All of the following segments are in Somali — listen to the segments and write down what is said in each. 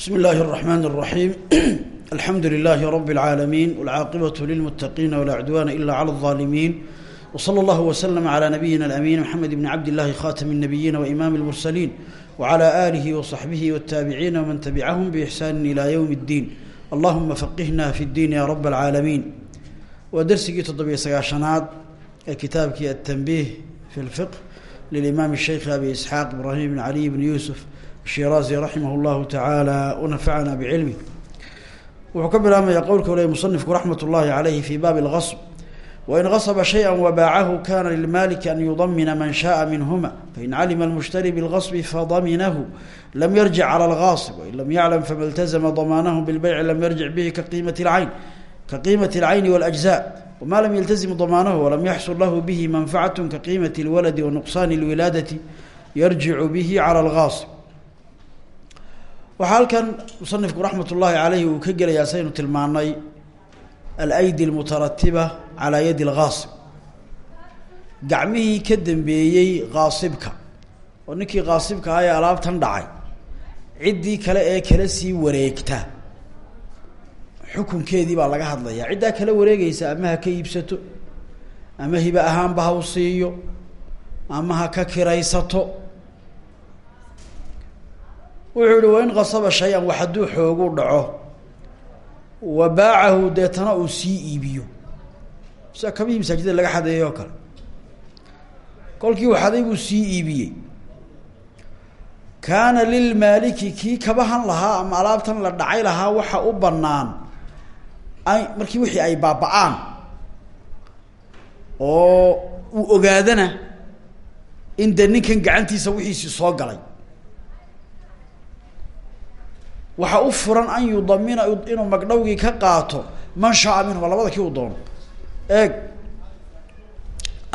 بسم الله الرحمن الرحيم الحمد لله رب العالمين والعاقبة للمتقين ولا عدوان إلا على الظالمين وصلى الله وسلم على نبينا الأمين محمد بن عبد الله خاتم النبيين وإمام المرسلين وعلى آله وصحبه والتابعين ومن تبعهم بإحسان إلى يوم الدين اللهم فقهنا في الدين يا رب العالمين ودرسك تضبي سقاشنات كتابك التنبيه في الفقه للإمام الشيخ أبي إسحاق إبراهيم بن علي بن يوسف الشيرازي رحمه الله تعالى ونفعنا بعلمه wuxuu ka bilaabmaya qowlka le musanifku raxmat ullaahi calayhi fii baabi اlgasb wain gasba shayئa wabaacahu kana lilmaliki an yudamina man shaءa minhuma fain calima اlmushtari biاlgasbi fadaminahu lam yarjic calى اlgaasib wain lam yaclam fama اltazama damaanahu bilbeyci lam yarjic bihi kaqiimati اlcayn kaqiimati اlcayni wاlأجزاء wma lam yaltazim damaanahu walam yaxsul lahu bihi manfacat kaqiimati اlwaladi wanuqsaani اlwilaadati yarjicu bihi calى اlgaasib waxaa halkan musanifku raxmat ullaahi caleyhi uu ka gelayaa saynu tilmaanay alaydi almutaratiba calaa yadi algaasib gacmihii ka dambeeyey qaasibka oo ninkii qaasibka ah ee alaabtan dhacay ciddii kale ee kala sii wareegta. Xukunkeedii baa laga hadlayaa. Ciddaa kala wareegeysa ama ha ka iibsato ama hibe ahaanba ama ha ka kiraysato wuxuu yihi wain qasaba shay-an wax hadduu xoogu dhaco wa baacahu deetana uu sii iibiyo. Sida kabihii masaajida laga xadeeyay oo kale. Kolkii uu xaday buu sii iibiyey. Kaana lilmaaliki kii kabahan lahaa ama alaabtan la dhacay lahaa waxa u banaan ay markii wixii ay baaba-aan oo uu ogaadana in dee ninkan gacantiisa wixiisii soo galay waxa u furan an yudamina inuu magdhowgii ka qaato man shaa minhuma labada kii uu doono. Eeg.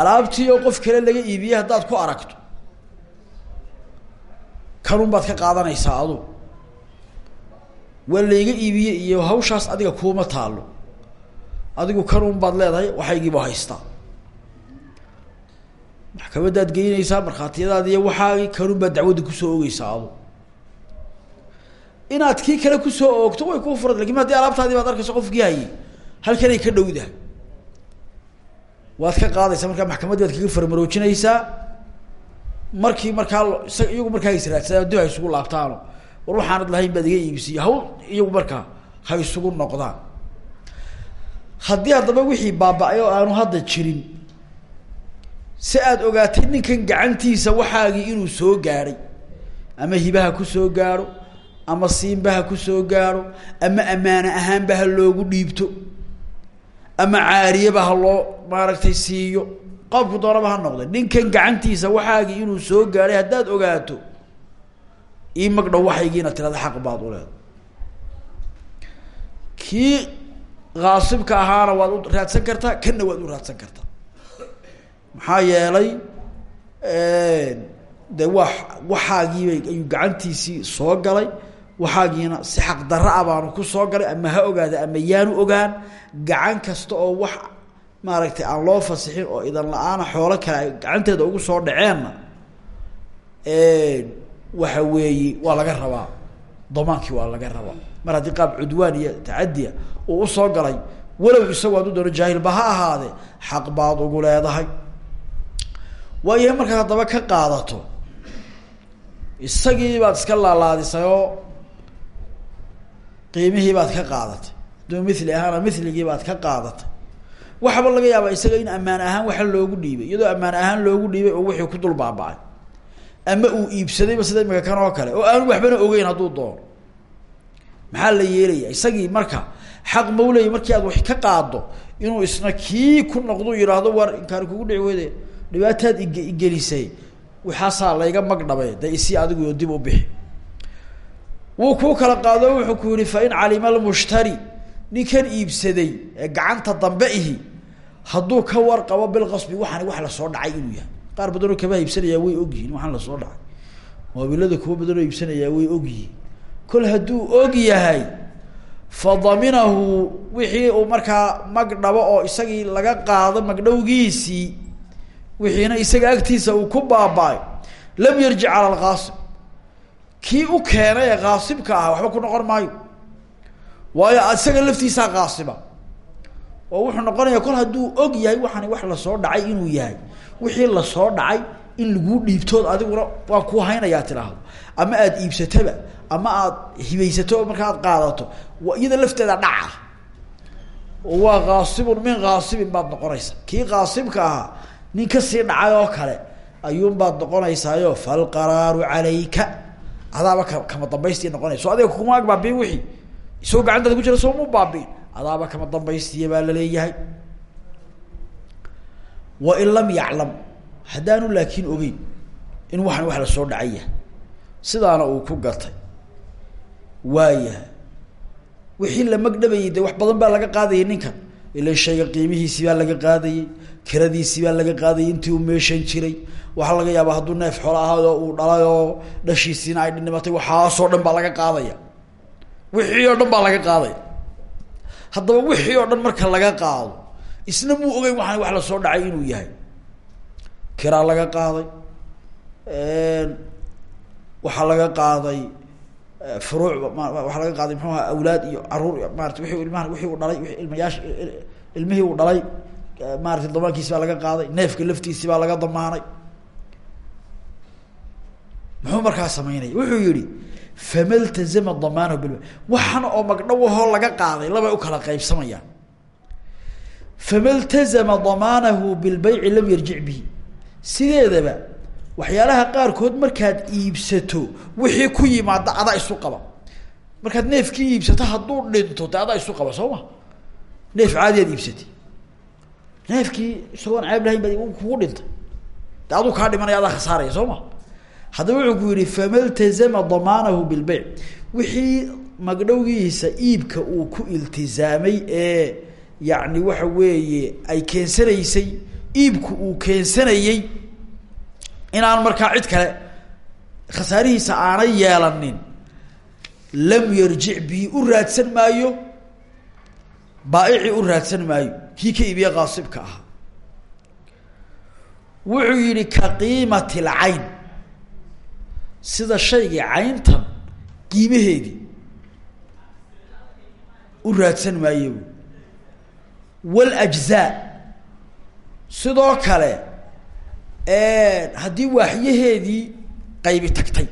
Alaabtii oo qof kale laga iibiyey haddaad ku aragto. Kanun baad ka qaadanaysaa adu. Waa layga iibiyey iyo hawshaas adiga kuuma taalo adigu kanun baad leedahay waxaygiiba haystaa. Maxkamadaad geynaysaa markhaatiyadaadi iyo waxaagi kanun baad dacwadda ku soo ogeysaa adu inaad kii kale ku soo oogto way kuu furan laakiin haddii alaabtaadii baad arkayso qofkii hayay halkanay ka dhowdahay waad ka qaadaysaa markaa maxkamaddii baad kaga farmaroojinaysaa. Markii markaa iyagu markaa israadsadaan dib ha isugu laabtaano war waxaanad lahayn baad iga iibisiiya hawl iyagu markaa ha isugu noqdaan. Haddii haddaba wixii baaba-ay oo aanu hadda jirin si aad ogaatay ninkan gacantiisa waxaagii inuu soo gaadhay ama hibaha ku soo gaadho ama siinba ha ku soo gaadho ama ammaane ahaanba ha loogu dhiibto ama caariyaba ha loo maaragtay siiyo. Qoobku doonaba ha noqde. Ninkan gacantiisa waxaagii inuu soo gaadhay haddaad ogaato ii magdhow waxaygiina tirada xaq baad u leeda kii kaasibka ahaana waad u raadsan kartaa kanna waad u raadsan kartaa. Maxaa yeelay de wa waxaagiibay ayuu gacantiisii soo galay waxaagiina si xaq dara a baanu ku soo galay ama ha ogaada ama yaanu ogaan. Gacan kasta oo wax maaragtay aan loo fasixin oo idan la'aana xoolo kale ay gacanteeda ugu soo dhaceenna waxa weeye waa laga rabaa. Damaankii waa laga rabaa. Mar haddii qaab cudwaan iyo tacadiya uu u soo galay walow isagu hadduu doono jaahilba ha ahaadee xaq baad ugu leedahay. Waayahay markaad haddaba ka qaadato isagii baad iska laalaadisay oo qiimihii baad ka qaadatay. Hadduu mili ahaana miligii baad ka qaadatay. Waxaba laga yaabaa isaga in ammaan ahaan waxa loogu dhiibay. Iyadoo ammaan ahaan loogu dhiibay oo wixii ku dul ama uu iibsadayba sida imika kan oo kale oo aanu waxbana ogeyn hadduu doono. Maxaa la yeelaya isagii marka xaq mawley markii aad wax ka qaado inuu isna kii ku noqdo yidhaahdo war inkaani kugu dhici weyde. Dhibaataad ig igelisay waxaasaa layga magdhabe dee isii adigu dib u bixi wuu kuu kala qaado wuxuu ku yihi fain calima almushtari ninkan iibsaday ee gacanta dambe ihi hadduu ka warqabo bilqasbi waxaani wax la soo dhacay inuu yahay. Qaar badanoo kabaha iibsanayaa way ogyihiin waxaan la soo dhacay. Moobilada kuwa badanoo iibsanayaa way ogyihiin kol hadduu og yahay fa daminahu wixii uu markaa magdhabo oo isagii laga qaado magdhowgiisii wixiina isaga agtiisa uu ku baaba-ay lam yarjic cala alqaasib kii u keenay ee kaasibka ah waxba ku noqon maayo. Waayo isaga laftiisaa kaasiba. Oo wuxuu noqonayaa kol hadduu og yahay waxani wax la soo dhacay inuu yahay wixii la soo dhacay in laguu dhiibtood adiguna waan kuu haynayaa tidhaahdo. Ama aada iibsataba ama aada hibaysato marka aad qaadato iyada lafteeda dhaca. Waa kaasibun min kaasibin baad noqonaysa kii kaasibka ahaa nin ka sii dhacay oo kale ayuunbaad noqonaysaayo falqaraaru calayka adaaba ka kama dambaystii noqonaysa so adiga kuma baabiin wixii. Isagoo gacantaada ku jira soo mu baabiin adaaba kama dambaystiya baa la leeyahay wain lam yaclam haddaanu laakiin ogeyn in waxan wax la soo dhacay yahay sidaana uu ku gatay waayahay wixii la magdhabayay de wax badan baa laga qaadayay ninkan ila shayga qiimihiisii baa laga qaadayey kiradiisii baa laga qaadayay intii uu meeshan jiray. Waxaa laga yaabaa hadduu neef xoolo ahaado uu dhalay oo dhashiisiina ay dhimatay waxaasoo dhan baa laga qaadaya. Wixii oo dhan baa laga qaadaya haddaba wixii oo dhan marka laga qaado isna muu ogeyn waxaan wax la soo dhacay inuu yahay. Kiraa laga qaaday waxaa laga qaaday furuuc waxaa laga qaaday muxuu aha awlaad iyo carruur maarata wii ilmaha wixii uu dhalay ilmayaash ilmihii uu dhalay maarata damaankiisi baa laga qaaday neefka laftiisi baa laga damaanay. Muxuu markaa sameynaya wuxuu yihi fama ltazama damaanahu bil waxan oo magdhawahoo laga qaaday labay u kala qaybsamayaan. Fama ltazama damaanahu bilbayci lam yarjic bihi. Sideedaba waxyaalaha qaarkood markaad iibsato wixii ku yimaada adaa isu qaba. Markaad neefkii iibsato hadduu dhinto de adaa isu qaba soo ma? Neef caadiyaad iibsatay neefkii isagoon ceeb lahayn ba kugu dhintay. De aduu kaa dhimanaya adaa khasaaraya soo ma? Haddaba wuxuu ku yihi fama ltazama damaanahu bilbeyc wixii magdhowgiisa iibka uu ku iltizaamay ee yacni waxa weeye ay keensanaysay iibku uu keensanayey inaan markaa cid kale khasaarihiisa aanay yeelanin lam yarjic bihi u raadsan maayo baaicii u raadsan maayo kii ka iibiye kaasibka ahaa wuxuu yihi ka qiimati lcayn. Sida shaygii cayntan qiimaheedii u raadsan maayo waljzaa sidoo kale haddii waaxyaheedii qaybi tagtay.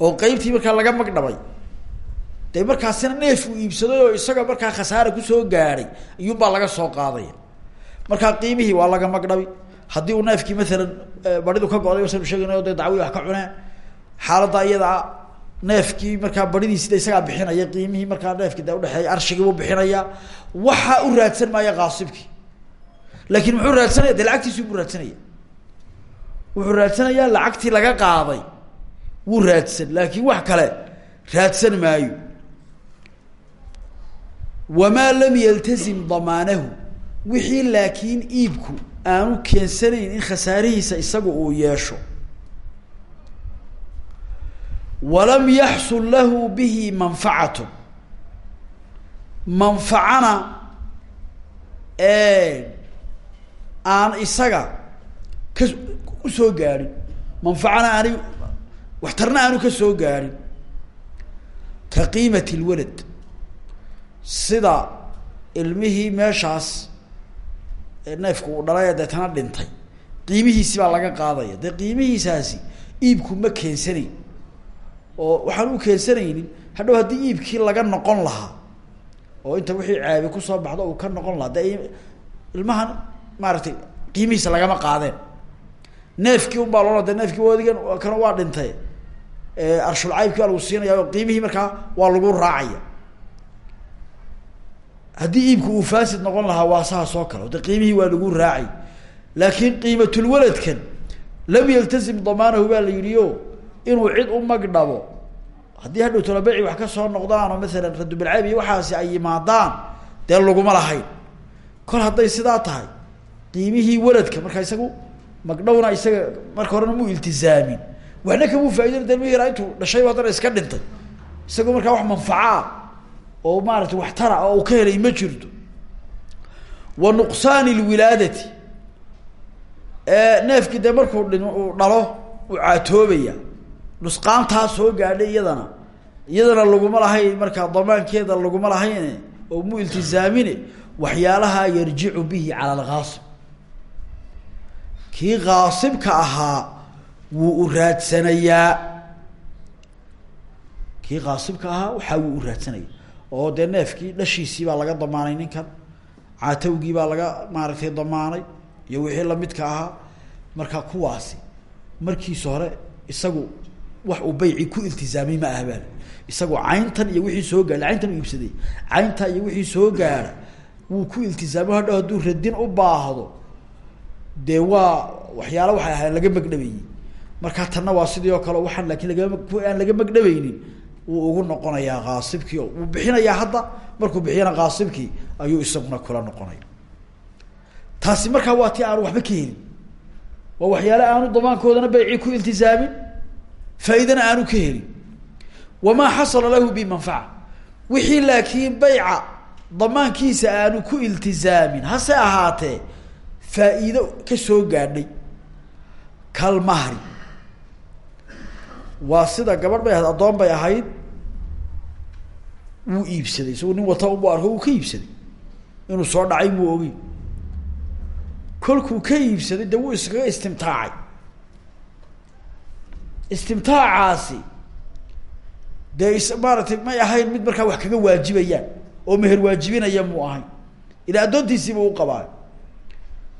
Oo qeybtii markaa laga magdhabay dee markaasina neef uu iibsaday oo isaga markaa khasaara ku soo gaadhay iyuunbaa laga soo qaadaya markaa qiimihii waa laga magdhabi. Haddii uu neefkii maalan baridu ka go-day wasanu sheegaynayo dee dacwi wax ka cuneen xaaladda iyadaa neefkii markaa baridiisi de isagaa bixinaya qiimihii markaa neefkii de udhexeeya arshigiibuu bixinaya waxaa u raadsan maaya kaasibkii laakin muxuu raadsanaya? De lacagtiisi buu wuxuu raadsanayaa lacagtii laga qaaday. Wuu raadsan. Laakin wax kale raadsan maayo wamaa lam yaltazim damaanahu wixii laakiin iibku aanu keensanayn in khasaarihiisa isaga uu yeesho walam yaxsul lahu bihi manfacatu manfacana aan isaga ka u soo gaadhin manfacana aanay waxtarna aanu ka soo gaadhin ka qiimati lwalad sida ilmihii meeshaas neefku uu dhalay deetana dhintay. Qiimihiisi baa laga qaadaya. Dee qiimihiisaasi iibku ma keensanayn oo waxaan u keensanaynin hadhow haddii iibkii laga noqon lahaa oo inta wixii caabi ku soo baxdo uu ka noqon lahaa dee ilmahan maaragtay qiimihiisa lagama qaadeen. Neefkii un baa loola de neefkii wadigan kana waa dhintay. Arshulcaybkii baa lagu siinaya oo qiimihii markaa waa lagu raacaya haddii iibku uu faasid noqon lahaa waa saas oo kale de qiimihii waa lagu raacay. Laakin qiimatulwaladkan lam yaltazim damaanahu baa la yidhi inuu cid u magdhabo haddii hadhow tolabeci wax ka soo noqdaan oo masalan radubilcayb iyo waxaasi ay yimaadaan dee laguma lahayn. Kol hadday sidaa tahay qiimihii waladka markaa isagu magdhowna isaga marka horena mu iltizaamin. Waxna kamuu faaidin de ilmihi yaraa intuu dhashayba haddana iska dhintay. Isagoo markaa wax manfaca oo maarata waxtara oo uu ka helay ma jirto. Wa nuqsaani lwilaadati. Neefkii dee markuu dhin dhalo uu caatoobaya. Nusqaantaa soo gaadhay iyadana. Iyadana laguma lahayn markaa damaankeeda laguma lahayn oo mu iltizaamine waxyaalaha yarjicu bihi cala alkaasib kii kaasibka ahaa wuu u raadsanayaa. Kii kaasibka ahaa waxaa wuu u raadsanaya oo dee neefkii dhashiisii baa laga damaanay ninkan caatawgii baa laga maaragtay damaanay iyo wixii lamidka ahaa. Marka kuwaasi markiisa hore isagu wax uu bayci ku iltizaamay ma aha baan. Isagoo cayntan iyo wixii soo gaadha cayntan iibsaday caynta iyo wixii soo gaadha wuu ku iltizaamo hadhow hadduu radin u baahdo dee waa waxyaala waxay ahayn laga magdhabayey marka tanna waa sidii oo kale waxaan laakin aan laga magdhabaynin wuu ugu noqonayaa kaasibkii o wuu bixinayaa hadda. Markuu bixiyana kaasibkii ayuu isaguna kula noqonaya. Taasi markaa waa ti aanu waxba ka helin. Waa waxyaale aanu damaankoodana bayci ku iltizaamin faa'iidana aanu ka helin. Wamaa xasala lahu bimanfaca wixii laakiin bayca damaankiisa aanu ku iltizaamin hase ahaatee faa'iido ka soo gaadhay kalmahri waa sida gabadh bay ahayd addoon bay ahayd wuu iibsaday. Isagu nin wata unbu arko wuu ka iibsaday. Inuu soo dhacay muu ogey kolkuu ka iibsaday de wuu iskaga istimtaacay. Istimtaacaasi dee is maaratay may ahayn mid markaa wax kaga waajibayaan oo meher waajibinaya muu ahayn. Ilaa addoontiisiiba u qabaa.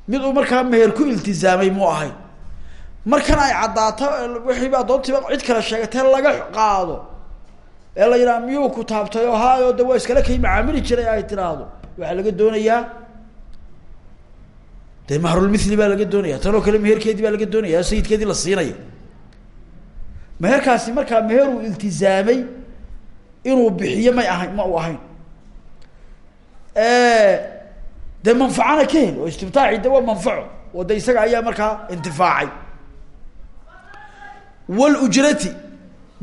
Mid uu markaa meher ku iltizaamay muu ahayn markan ay caddaato wixiiba addoontiiba cid kale sheegatee laga qaado. Ee la yidhaha miyuu oo haayo de waa iskala kay macaamili jiray ay tiraahdo. Waxaa laga doonayaa. De mahrulmithli baa laga doonaya tan oo kale meherkeedii baa laga doonaya sayidkeedii la siinaya. Meherkaasi markaa meher uu iltizaamay inuu bixiyo may ahayn ma u ahayn. Dee manfacana ka hel oo istibtaaci de waa manfaco oo de isaga ayaa markaa intifaacay walujrati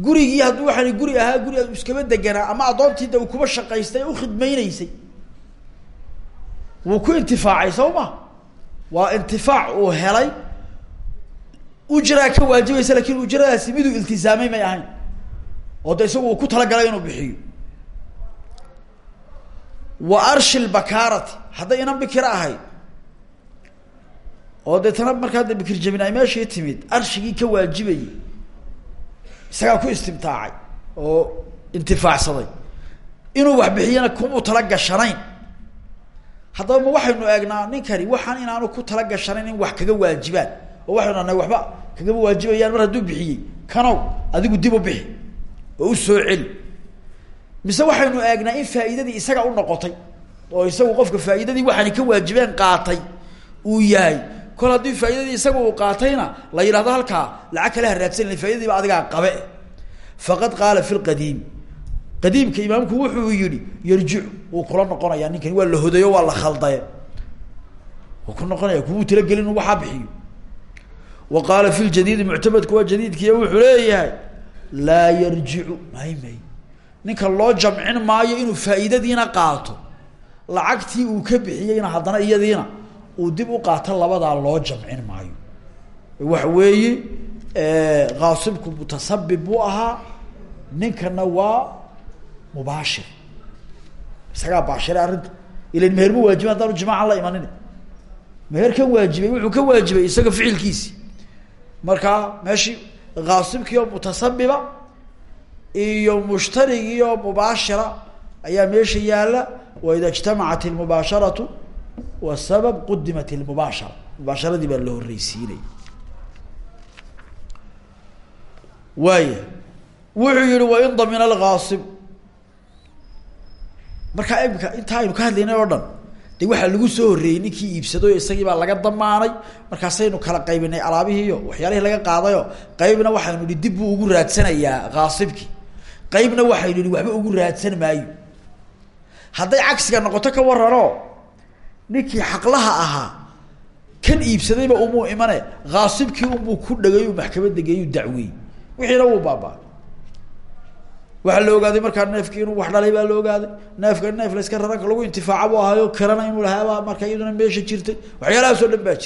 gurigii hadduu waxaan guri ahaa guri iskaba deganaa ama addoontii de uu kuba shaqaystay u khidmayneysay wuu ku intifaacay soo ma? Waa intifaac uu helay. Ujraa ka waajibaysa laakiin ujradaasi miduu iltizaamay may ahayn. Oo de isagu uu ku talagalay inuu bixiyo. Wa arshi lbakaarati hadday inan bikira ahayd oo deetana markaa de bikir jabin ay meeshii timid arshigii ka waajibayay isagaa ku istimtaacay oo intifaacsaday inuu wax bixiyana kumuu tala gashanayn haddaba ma waxaynu eegnaa ninkani waxaan inaanu ku tala gashanayn in wax kaga waajibaan. Oo waxaynu anay waxba kagama waajibayaan mar hadduu bixiyey. Kanow adigu dib u bixi oo u soo celi. Mise waxaynu eegnaa in faa'iidadii isaga u noqotay oo isagu qofka faa'iidadii waxaani ka waajibeen qaatay uu yahay kol haddii faa'iidadii isaga uu qaatayna la yidhahdo halkaa lacag kale ha raadsanayna faa'idadiiba adigaa qabe. Faqad qaala fi lqadiimi qadiimka imaamku wuxuu yihi yarjicu. Wuu kula noqonayaa ninkani waa la hodayo waa la khaldaye wuu ku noqonaya kuwuu talagelin waxaa bixiyo wa qaala fi ljadiidi muctamadku waa jadiidkiiya wuxuu leeyahay laa yarjicu. May may ninka loo jamcin maayo inuu faa'iidadiina qaato. Lacagtii uu ka bixiyeyna haddana iyadiina uu dib u qaato labadaa loo jamcin maayo. Waxa weeye kaasibku mutasabib buu ahaa ninkana waa mubaashir. Isagaa baashire arrinta ilan meher ma waajiba haddaanu jimaacan la imanin. Meherkan waajibay wuxuu ka waajibay isaga ficilkiisi. Markaa meeshii kaasibkii oo mutasabiba iyo mushtarigii mubaashira ayaa meesha yaalla waida ijtamacat ilmubaasharatu wasabab qudimat ilmubaashara mubaasharadii baa la horreysiinaya waaya wuxuu yihi wain damina alkaasib markaa imika intaa aynu ka hadlaynay oo dhan de waxaa lagu soo horreeyey ninkii iibsaday isagii baa laga damaanay markaasaynu kala qaybinay alaabihiiyo waxyaalihii laga qaadayo. Qaybna waxaynu ihi dib buu ugu raadsanayaa kaasibkii qaybna waxaynu ihi waxba ugu raadsan maayo. Hadday cagsiga noqoto ka waranoo ninkii xaqlaha ahaa kan iibsadayba umuu imane kaasibkii unbuu ku dhagay maxkamada geeyu dacweey wixiina wuu baabaa waxaa la ogaaday markaa neefkii inuu wax dhalay baa la ogaaday. Neefka neef la iska raranka lagu intifaaca bu ahaayo karana inuu lahaabaa marka iyaduna meesha jirtay. Waxyaalahaas oo dhan baa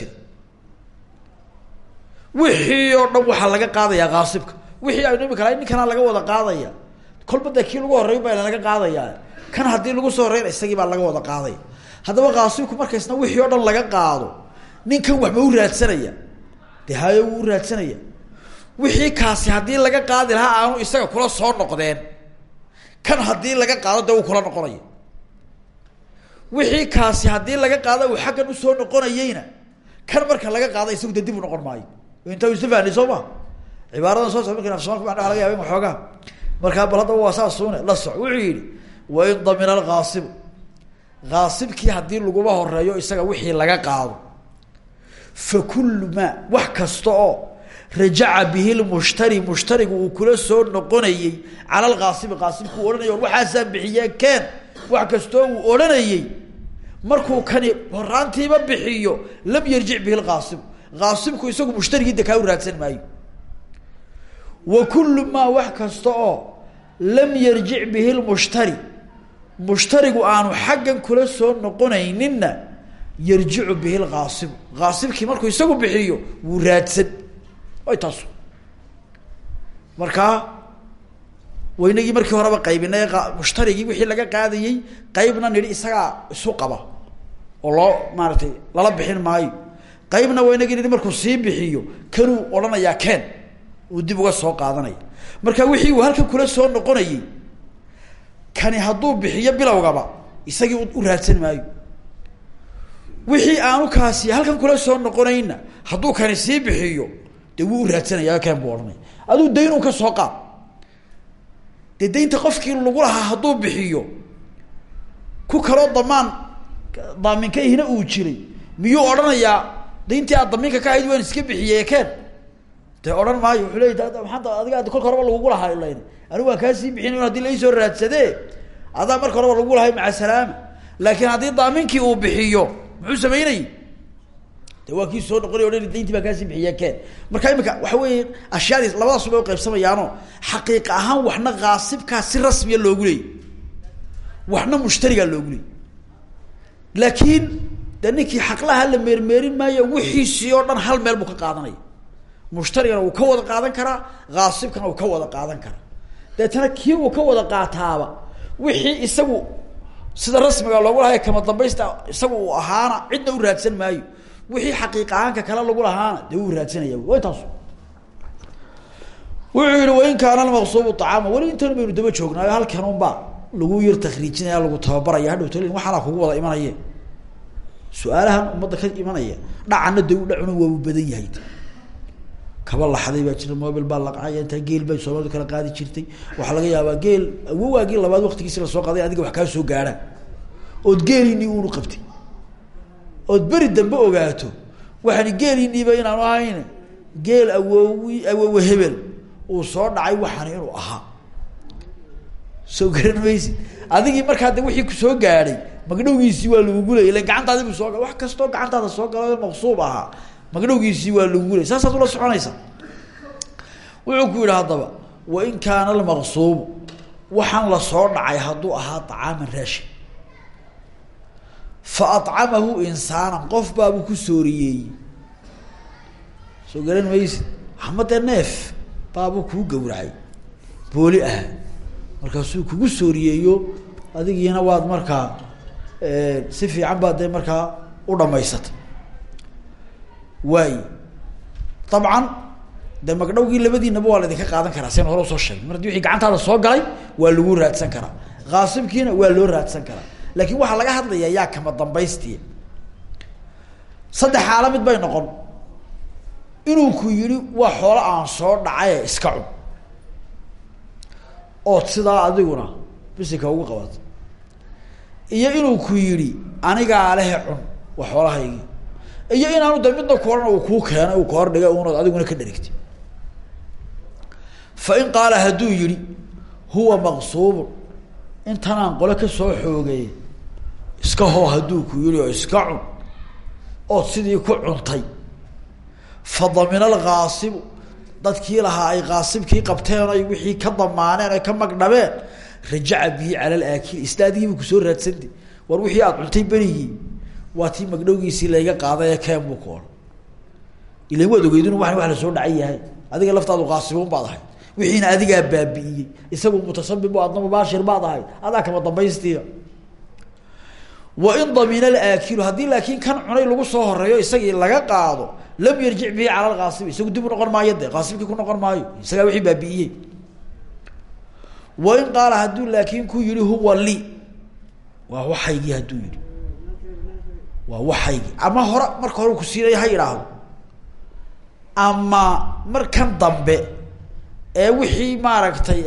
wixii oo dhan waxaa laga qaadayaa kaasibka wixii aynu imika lahay ninkanaa laga wada qaadaya. Kolba dee kii lagu baa laga qaadaya kan haddii lagu soo horeyna isagii baa laga wada qaadaya haddaba qaasibku markaysna wixii o dhan laga qaado ninkan waxba u raadsanaya. De hayo wuu raadsanaya. Wixii kaasi haddii laga qaadi lahaa aanu isaga kula soo noqdeen kan haddii laga qaado uu kula noqonaya. Wixii kaasi haddii laga qaado uu xaggan u soo noqonayeyna kan marka laga qaado isagu dee dib u noqon maayo. Inta isla fahnay soo ma? Cibaaradan soo so marka afsomalka baa laga yaaba in waxoogaa markaa bal waa saasuune la soc wuxuu yihi wain damina alkaasibu kaasibkii haddii laguma horeeyo isaga wixii laga qaado. Fa kullu maa wax kasta oo rajaca bihi lmushtari mushtarigu uu kula soo noqonayey cala alkaasibi kaasibku u ohanaya war waxaasaa bixiyee keen wax kastoo uu odhanayey. Markuu kani horaantiiba bixiyo lam yarjic bihi lkaasibu kaasibku isagu mushtarigii de kaa u raadsan maayo. Wa kullu maa wax kasta oo lam yarjic bihi lmushtari mushtarigu aanu xaggan kula soo noqonayninna yarjicu bihi lkaasibu kaasibkii markuu isagu bixiyo wuu raadsan. Way taas markaa waynagii markii horeba qaybinay mushtarigii wixii laga qaadayey qaybna nidhi isagaa isu qaba. Oo loo maaratay lala bixin maayo. Qaybna waynagii nidhi markuu sii bixiyo kanuu odhanayaa keen. Uu dib uga soo qaadanaya. Marka wixii uu halkan kula soo noqonayey kani hadduu bixiyo bilowgaba isagii u raadsan maayo. Wixii aanu kaasi halkan kula soo noqonayna hadduu kani sii bixiyo dee wuu u raadsanaya keen buu ohanaya aduu dayn un ka soo qaad. Dee daynta qofkii lagu lahaa hadduu bixiyo ku kaloo damaan daaminka ihna uu jiray. Miyuu odhanayaa dayntii aad damiinka ka ahayd waan iska bixiyey keen. Dee odhan maayo wuxuu leey maanta adiga kolka horeba lagugu lahaa lan anigu waan kaasii bixin haddii laisoo raadsade adaa marka horeba lagu lahay maca salaama laakiin haddii daaminkii uu bixiyo muxuu samaynayy de waa soo noqonay odhan dayntii baa kaasii keen. Marka imika waxa weeye ashyaadii labadaas bay uqaybsamayaano xaqiiqa ahaan waxna kaasibkaa si rasmiya loogu leeyay. Waxna mushtarigaa loogu leeyay. Laakiin de ninkii xaqlaha la meermeerin maayo wixiisii oo dhan hal meel buu ka qaadanaya mushtarigana wuu ka wada qaadan karaa kaasibkana uu ka wada qaadan karaa deetana kii uu ka wada qaataaba wixii isagu sida rasmiga loogu lahay kama dambaysta isagu uu ahaana cidna u raadsan maayo. Wixii xaqiiq ahaanka lagu lahaana dee wuu raadsanaya taas wuxuu yihi wain kaana almaqsuubu acaama weli intan baynu daba joognaayo halkan un baa lagu yar takriijinaya lagu tababaraya hadhowta waxaana kugu wada imanaye su'aalahan ka imanaya dhacana de dhacuna waa u badan yahay kaba laxday baa jira mobil baa laqacaya intaa geel bay soomaalidu kala qaadi jirtay. Waxaa laga yaabaa geel awowaagii labaad waktigiisi la soo qaday adiga wax kaa soo gaadhaan. Ood geelinii unu qabtay. Ood beri dambe ogaato waxaani geeliniiba inaanu ahayn geel awowi awowe hebel uu soo dhacay waxaani inuu ahaa. Soo garan maysi adigii markaa de wixii ku soo gaadhay magdhowgiisii waa lagugu leeyay ilan gacantaadi bu soo gal wax kastoo gacantaada soo gala maqsuub ahaa magdhowgiisii waa lagugu leeyay saasaad ula soconaysa wuxuu ku yidhi haddaba wain kaana almaqsuubu waxaan la soo dhacay hadduu ahaa طacaaman raashin. Fa acamahu insaanan qof baabuu ku sooriyeeyey soo garan maysid ama dee neef baabuu kuu gawracay booli ah markaasuu kugu sooriyeeyo adigiina waad markaa si fiican baad dee markaa u dhamaysatay waay dabcan de magdhowgii labadiinaba waa la idinka qaadan karaa sen hore u soo sheegay. Mar adii wixii gacantaada soo galay waa lagu raadsan karaa. Kaasibkiina waa loo raadsan karaa. Laakiin waxaa laga hadlayaa yaa kama dambaystiya saddex mid bay noqon. Inuu ku yihi waa xoolo aan soo dhacaye iska cun. Ood sidaa adiguna bisika ugu qabato. Iyo inuu ku yihi anigaa lehe cun waa xoolahaygii iyo inaanu de midna kuohan uu kuu keenay uu kahor dhigay unaad adiguna ka dherigtay fa in qaala hadduu yihi huwa maqsuubun. Intanaan qole ka soo xoogay iska hoo hadduu ku yihi oo iska cun ood sidii ku cuntay. Fa damina alkaasibu dadkii lahaa ay kaasibkii qabteen ay wixii ka damaaneen ay ka magdhabeen rajaca bihi cala alaakili isla adigiiba ku soo raadsanta war wixii aada cuntay berigii waa tii magdhowgiisii layga qaaday ee keen buu ku ohan ilan waad ogeydin waxan wax la soo dhacay yahay. Adiga laftaadu kaasibuun baad ahayd wixiina adigaa baabi'iyey. Isagu mutasabib adna mubaashir baad ahay. Adaa kama dambaystiiba wain damina alaakilu haddii laakiin kan cunay lagu soo horeeyo isagii laga qaado lam yarjic bihi cala lkaasibi isagu dib u noqon maayo de kaasibkii ku noqon maayo. Isagaa wixii baabi'iyey. Wain qaala hadduu laakiin ku yihi huwa li waa waxaygii hadduu yihi waa waxaygii ama hore marka hore ku siinaya ha yidhaahdo. Ama markan dambe ee wixii maaragtay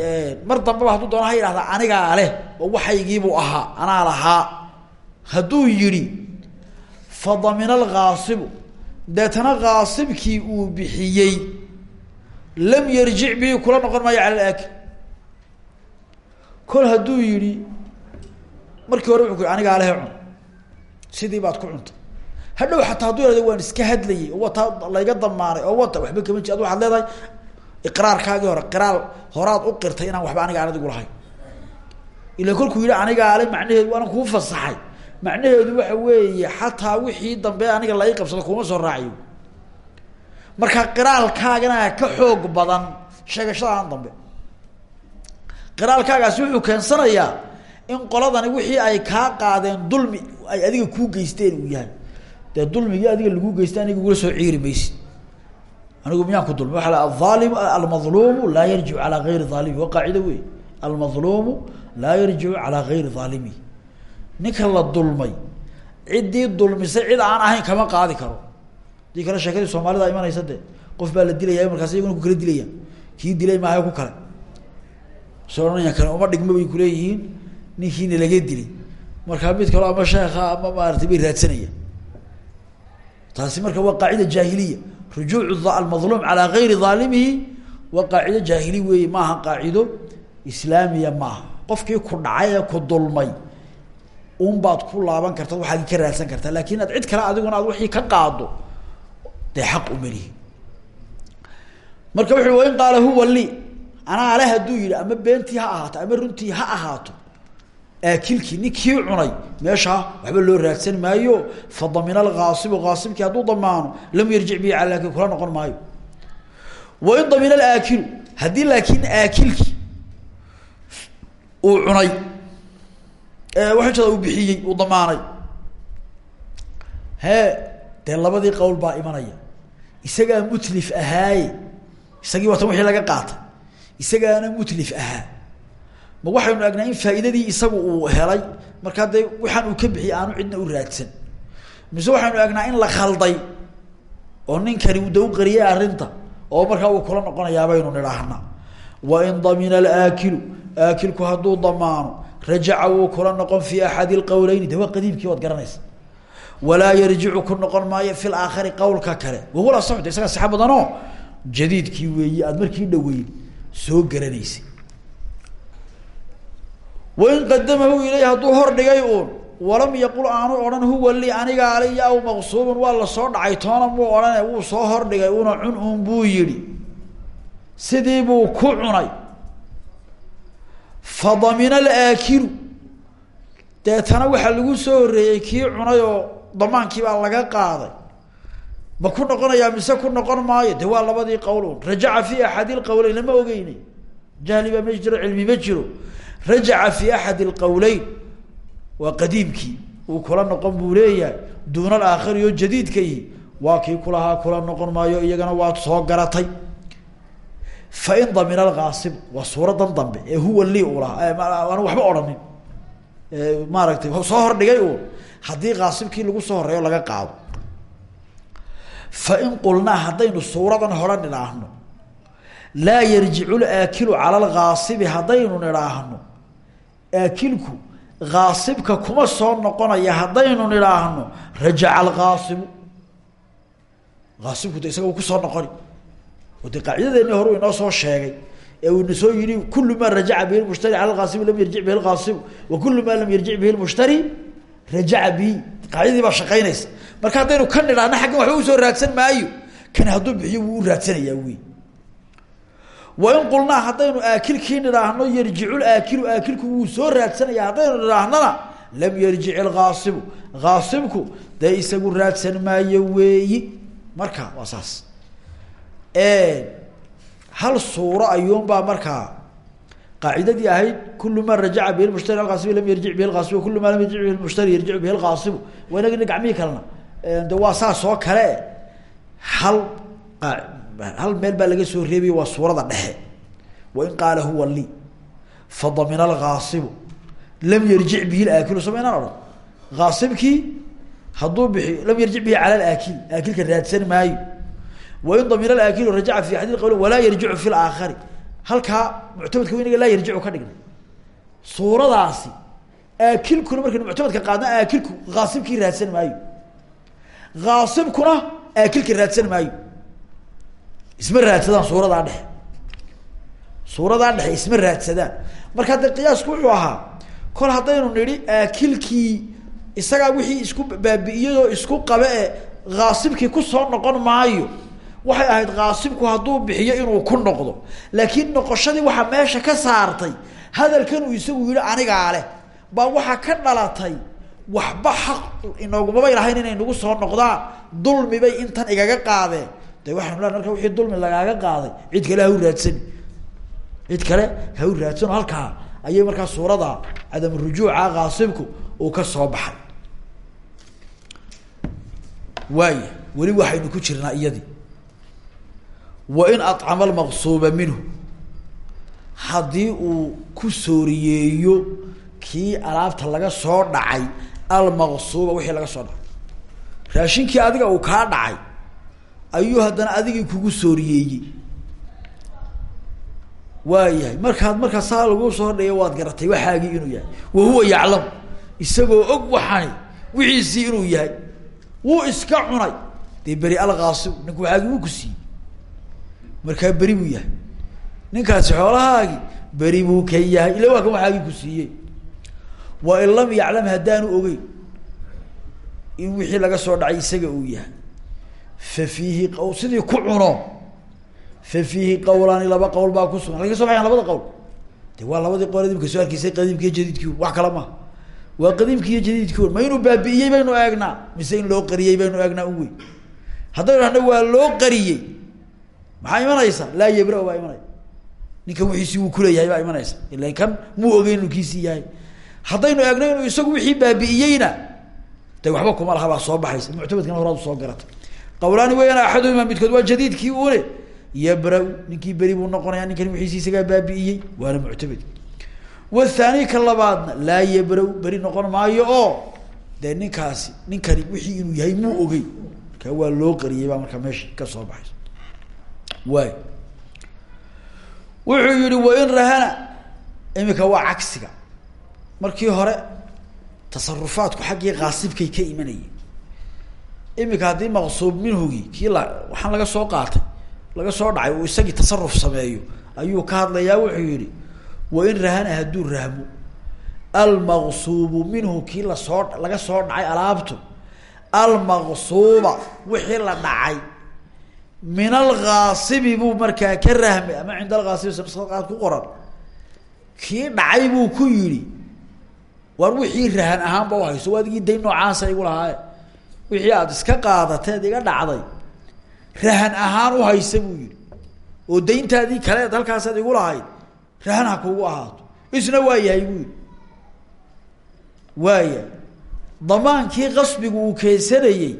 mar dambeba hadduu doona ha yidhahda anigaa leh oo waxaygiibuu ahaa anaa lahaa. Hadduu yidhi fadamina alkaasibu deetana kaasibkii uu bixiyey lam yarjic bihi kula noqon maayo cala alaakil kol hadduu yihi markii hore wuxuu ku anigaa lehe cun sidii baad ku cuntay. Hadhow xataa hadduu yahahdo waan iska hadlayay oo wata layga damaanay oo wata waxba kama ji ad waxaad leedahay iqraarkaagii hore qiraal horaad u qirtay inaan waxba aniga aan adigu lahayn. Ila kolkuu yihi anigaa ale macnaheedu waana kuu fasaxay. Macnaheedu waxa weeye xataa wixii dambe aniga lai qabsado kuma soo raaciyo. Marka qiraalkaagana ka xoog badan sheegashadaan dambe. Qiraalkaagaasi wuxuu keensanayaa in qoladani wixii ay kaa qaadeen dulmi ay adiga kuu geysteen uu yahay. Dee dulmigii adiga laguu geysta aniga soo ciiri anigu miyaan ku dulmi? Waa aalim almadluumu laa yarjicu calaa gayri aalimi waa qaacido wey almadluumu laa yarjicu calaa gayri aalimi ninka la dulmay ciddii dulmisay cid aan ahayn kama qaadi karo. Dii kale sheekadii soomaalida imanaysa de qof baa la dilaya markaas iyaguna ku kala dilaya. Kii dilay maayo ku kale. So ohanaya kale uma dhigma bay kuleeyihiin ninkiina laga dilay markaa mid kaleo ama sheeka ama maaratay bay raadsanaya taasi marka waa qaacida jaahiliya. Rujuuc almadluum calaa gayri aalimihi waa qaacido jaahili weeye. Maaha qaacido islaamiya maaha qofkii ku dhacay ku dulmay un baad ku laaban karta waxaad ka raadsan kartaa laakiin aad cid kale adiguna aad wixii ka qaado dee xaq umalihi marka wuxu in qaala huwa li. Anaa ale hadduu ama beentii ha ahaato ama runtii ha ahaato aakilkii ninkii cunay. Meeshaa waxba loo raadsan maayo. Fadamina alkaasibu kaasibkii hadduu damaano lam yarjic bihi cala laakin kula noqon maayo. Wain damina alaakilu haddii laakin aakilkii uu cunay waxa jeeda uu bixiyey uu damaanay hee dee labadii qowl baa imanaya. Isagaa mutlif ahaaye isagii watan wixii laga qaatay. Isagaana mutlif ahaa ma waxaynu egnaa in faa'iidadii isagu uu helay. Markaa dee waxaan uu ka bixiyay aanu cidna u raadsan. Mise waxaynu egnaa in la khalday oo ninkani uu daw qariyay arrinta oo markaa uu kula noqonayaa baynu nidhaahna. Wain damina alaakilu aakilku hadduu damaano rajaca wuu kula noqon fi axadi lqowleyni de waa qadiimkii waad garanaysa. Walaa yarjicu ku noqon maayo fi laakhari qowlka kale. Wawala socda isagaa sixa badanoo jadiidkii weeye aada markii dhaweyn soo garanaysay wain qadamahu ilay hadduu hor dhigay uun. Walam yaqul aanu odhan huwa li aniga aliya aw maqsuubun waa la soo dhacay toona muu odhane wuu soo hordhigay una cun uun buu yihi sidii buu ku cunay. Fadamina alaakilu. Deetana waxaa lagu soo horreeyey kii cunay oo damaankii baa laga qaaday. Ma ku noqonayaa mise ku noqon maayo? De waa labadii qowl un rajaca fi axadi lqowleyn lama ogeynay jahli baa ma jiro cilmi ma jiro rajaca fi axadi lqowleyn waa qadiimkii uu kula noqon buu leeyahay duuna alaakhari oo jadiidkaihi waa kii kulahaa kula noqon maayo iyagana waad soo garatay. Fain damina alkaasib waa suuradan dambe ee huwa li u lahaa aan waxba odhanin. Maaragtay soo hordhigay uun haddii kaasibkii lagu soo horeeyo laga qaado. Fain qulnaa haddaynu suuradan hore laa yarjicu laakilu cala alkaasibi haddaynu nidhaahno aakilku kaasibka kuma soo noqonaya haddaynu nidhaahno rajaca alkaasibu kaasibku de isaga ku soo noqoni. O de qaacidadeeni hore inoo soo sheegay ee uu ina soo yihi kulu maa rajaca bihi lmushtari cala lkaasibi lam yarjic bihi lkaasibu wa kulu maa lam yarjic bihi lmushtari rajaca bihi. Qaacidadii baa shaqaynaysa. Marka haddaynu ka nidhaahno xaggan waxba u soo raadsan maayo. Kan hadduu bixiyo wuu u raadsanayaa wey wain qulnaa haddaynu aakilkii nidhaahno yarjicu laakilu aakilku wuu soo raadsanaya haddaynu nidhaahnana lam yarjic ilkaasibu kaasibku dee isagu raadsan maayo weeyi. Marka waa saas. Hal suuro ayuunbaa markaa qaacidadii ahayd kulu ma rajaca bihi mushtari alqaasibu lam yarjic bihi lqaasibu kulu ma lam yarjic bihi mushtari yarjicu bihi lqaasibu waa inagina gacmihii kalena. De waa kale. Hal hal meel baa laga soo reebaya waa suurada dhexe. Wain qaala huwa li fadamina algaasibu lam yarjic bihi laakilu samaynaan odhan? Aasibkii hadduu bixiyo lam yarjic bihi cala laakil aakilka raadsan maayo. Wain damina alaakilu rajaca fi axadi qawl walaa yarjicu fi laakhari halkaa muctamadka weynaga laa yarjicu ka dhigna suuradaasi aakilkuna markaynu muctamadka qaadna aakilku aasibkii raadsan maayo. Aasibkuna aakilka raadsan maayo isma raadsadaan suuradaa dhexe suuradaa dhexe isma raadsadaan. Marka hadda qiyaasku wuxuu ahaa kol haddaynu nidhi aakilkii isagaa wixii isku baabi'iyadoo isku qabe e haasibkii ku soo noqon maayo waxay ahayd haasibku hadduu bixiyo inuu ku noqdo. Laakiin noqoshadii waxaa meesha ka saartay hadalkan uu isagu yihi anigaa leh baa waxaa ka dhalatay waxba xaq inoogumabay lahayn inay nagu soo noqdaan dulmi bay intan igaga qaadeen de waxaanu le marka wixii dulmi lagaaga qaaday cid kale ha u raadsani cid kale ha u raadsano halkaa ayay markaa suurada cadam rujuuca kaasibku uu ka soo baxay. Waaya weli waxaynu ku jirnaa iyadii. Wain acama almaqsuuba minhu. Haddii uu ku sooriyeeyo kii alaabta laga soo dhacay almaqsuuba wixii laga soo dhacay. Raashinkii adiga uu kaa dhacay ayuu haddana adigii kugu sooriyeeyey waayahay markaad markaa saa lagu soo dhayo waad garatay waxaagii inuu yahay. Wahuwa yaclam. Isagoo og waxani wixiisii inuu yahay. Wuu iska cunay. Dee beri alkaasib ninku waxaagii wuu ku siiyey. Markaa beri buu yahay. Ninkaasi xoolahaagi beri buu ka yahay. Ila waa kan waxaagii ku siiyey. Wa in lam yaclam haddaanu ogeyn in wixii laga soo dhacay isaga uu yahay fa fiihi q sidii ku cuno. Fa fiihi qawlaani laba qawl baa ku sugan. Laga so baxayaan labada qawl. De waa labadii qowl imka soo arkiisay qadiimkiiyo jadiidkii. Wax kala maha waa qadiimki iyo jadiidkii ma inuu baabi'iyey baynu eegnaa mise in loo qariyey baynu eegnaa un wey haddaynu hahna waa loo qariyey. Maxaa imanaysa? Laa yabra baa imanaya. Ninkan wixiisii wuu kuleeyahay baa imanaysa. Ilan kan muu ogeyn inuu kiisii yahay. Haddaynu eegno inuu isagu wixii baabi'iyeyna de waxba kuma laha baa soo baxaysa. Muctamadkana horaad soo garatay qawlaani weyaan axaduhuma midkood waa jadiidkii une yabra ninkii beri buu noqonaya ninkan wixiisi isagaa baabi'iyey waana muctamad. Wathani ka labaadna laa yabra beri noqon maayo oo dee ninkaasi ninkani wixii inuu yahay muu ogey markaa waa loo qariyey baa markaa meesha ka soo baxaysa waay wuxuu yihi wain rahana imika waa cagsiga. Markii hore tasarufaadku xaggii kaasibkay ka imanayeen imika haddii maqsuub minhugii kii la waxaan laga soo qaatay. Laga soo dhacay uu isagii tasaruf sameeyo. Ayuu ka hadlayaa wuxuu yihi wain rahana hadduu rahmo. Almaqsuubu minhu kii la soo laga soo dhacay alaabtu. Almaqsuuba wixii la dhacay. Min alkaasibi buu markaa ka rahmay ama cinda alkaasibi sadqaad ku qoran. Kii dhacay buu ku yidhi war wixii rahan ahaanba uhayso waa adigii dayn noocaasa igu lahaaye wixii aada iska qaadateed iga dhacday. Rahan ahaan uhaysa buu yihi oo dayntaadii kaleed halkaasaad igu lahayd rahan ha kugu ahaato. Isna waa yahay buu yihi damaankii qasbigu uu keensanayey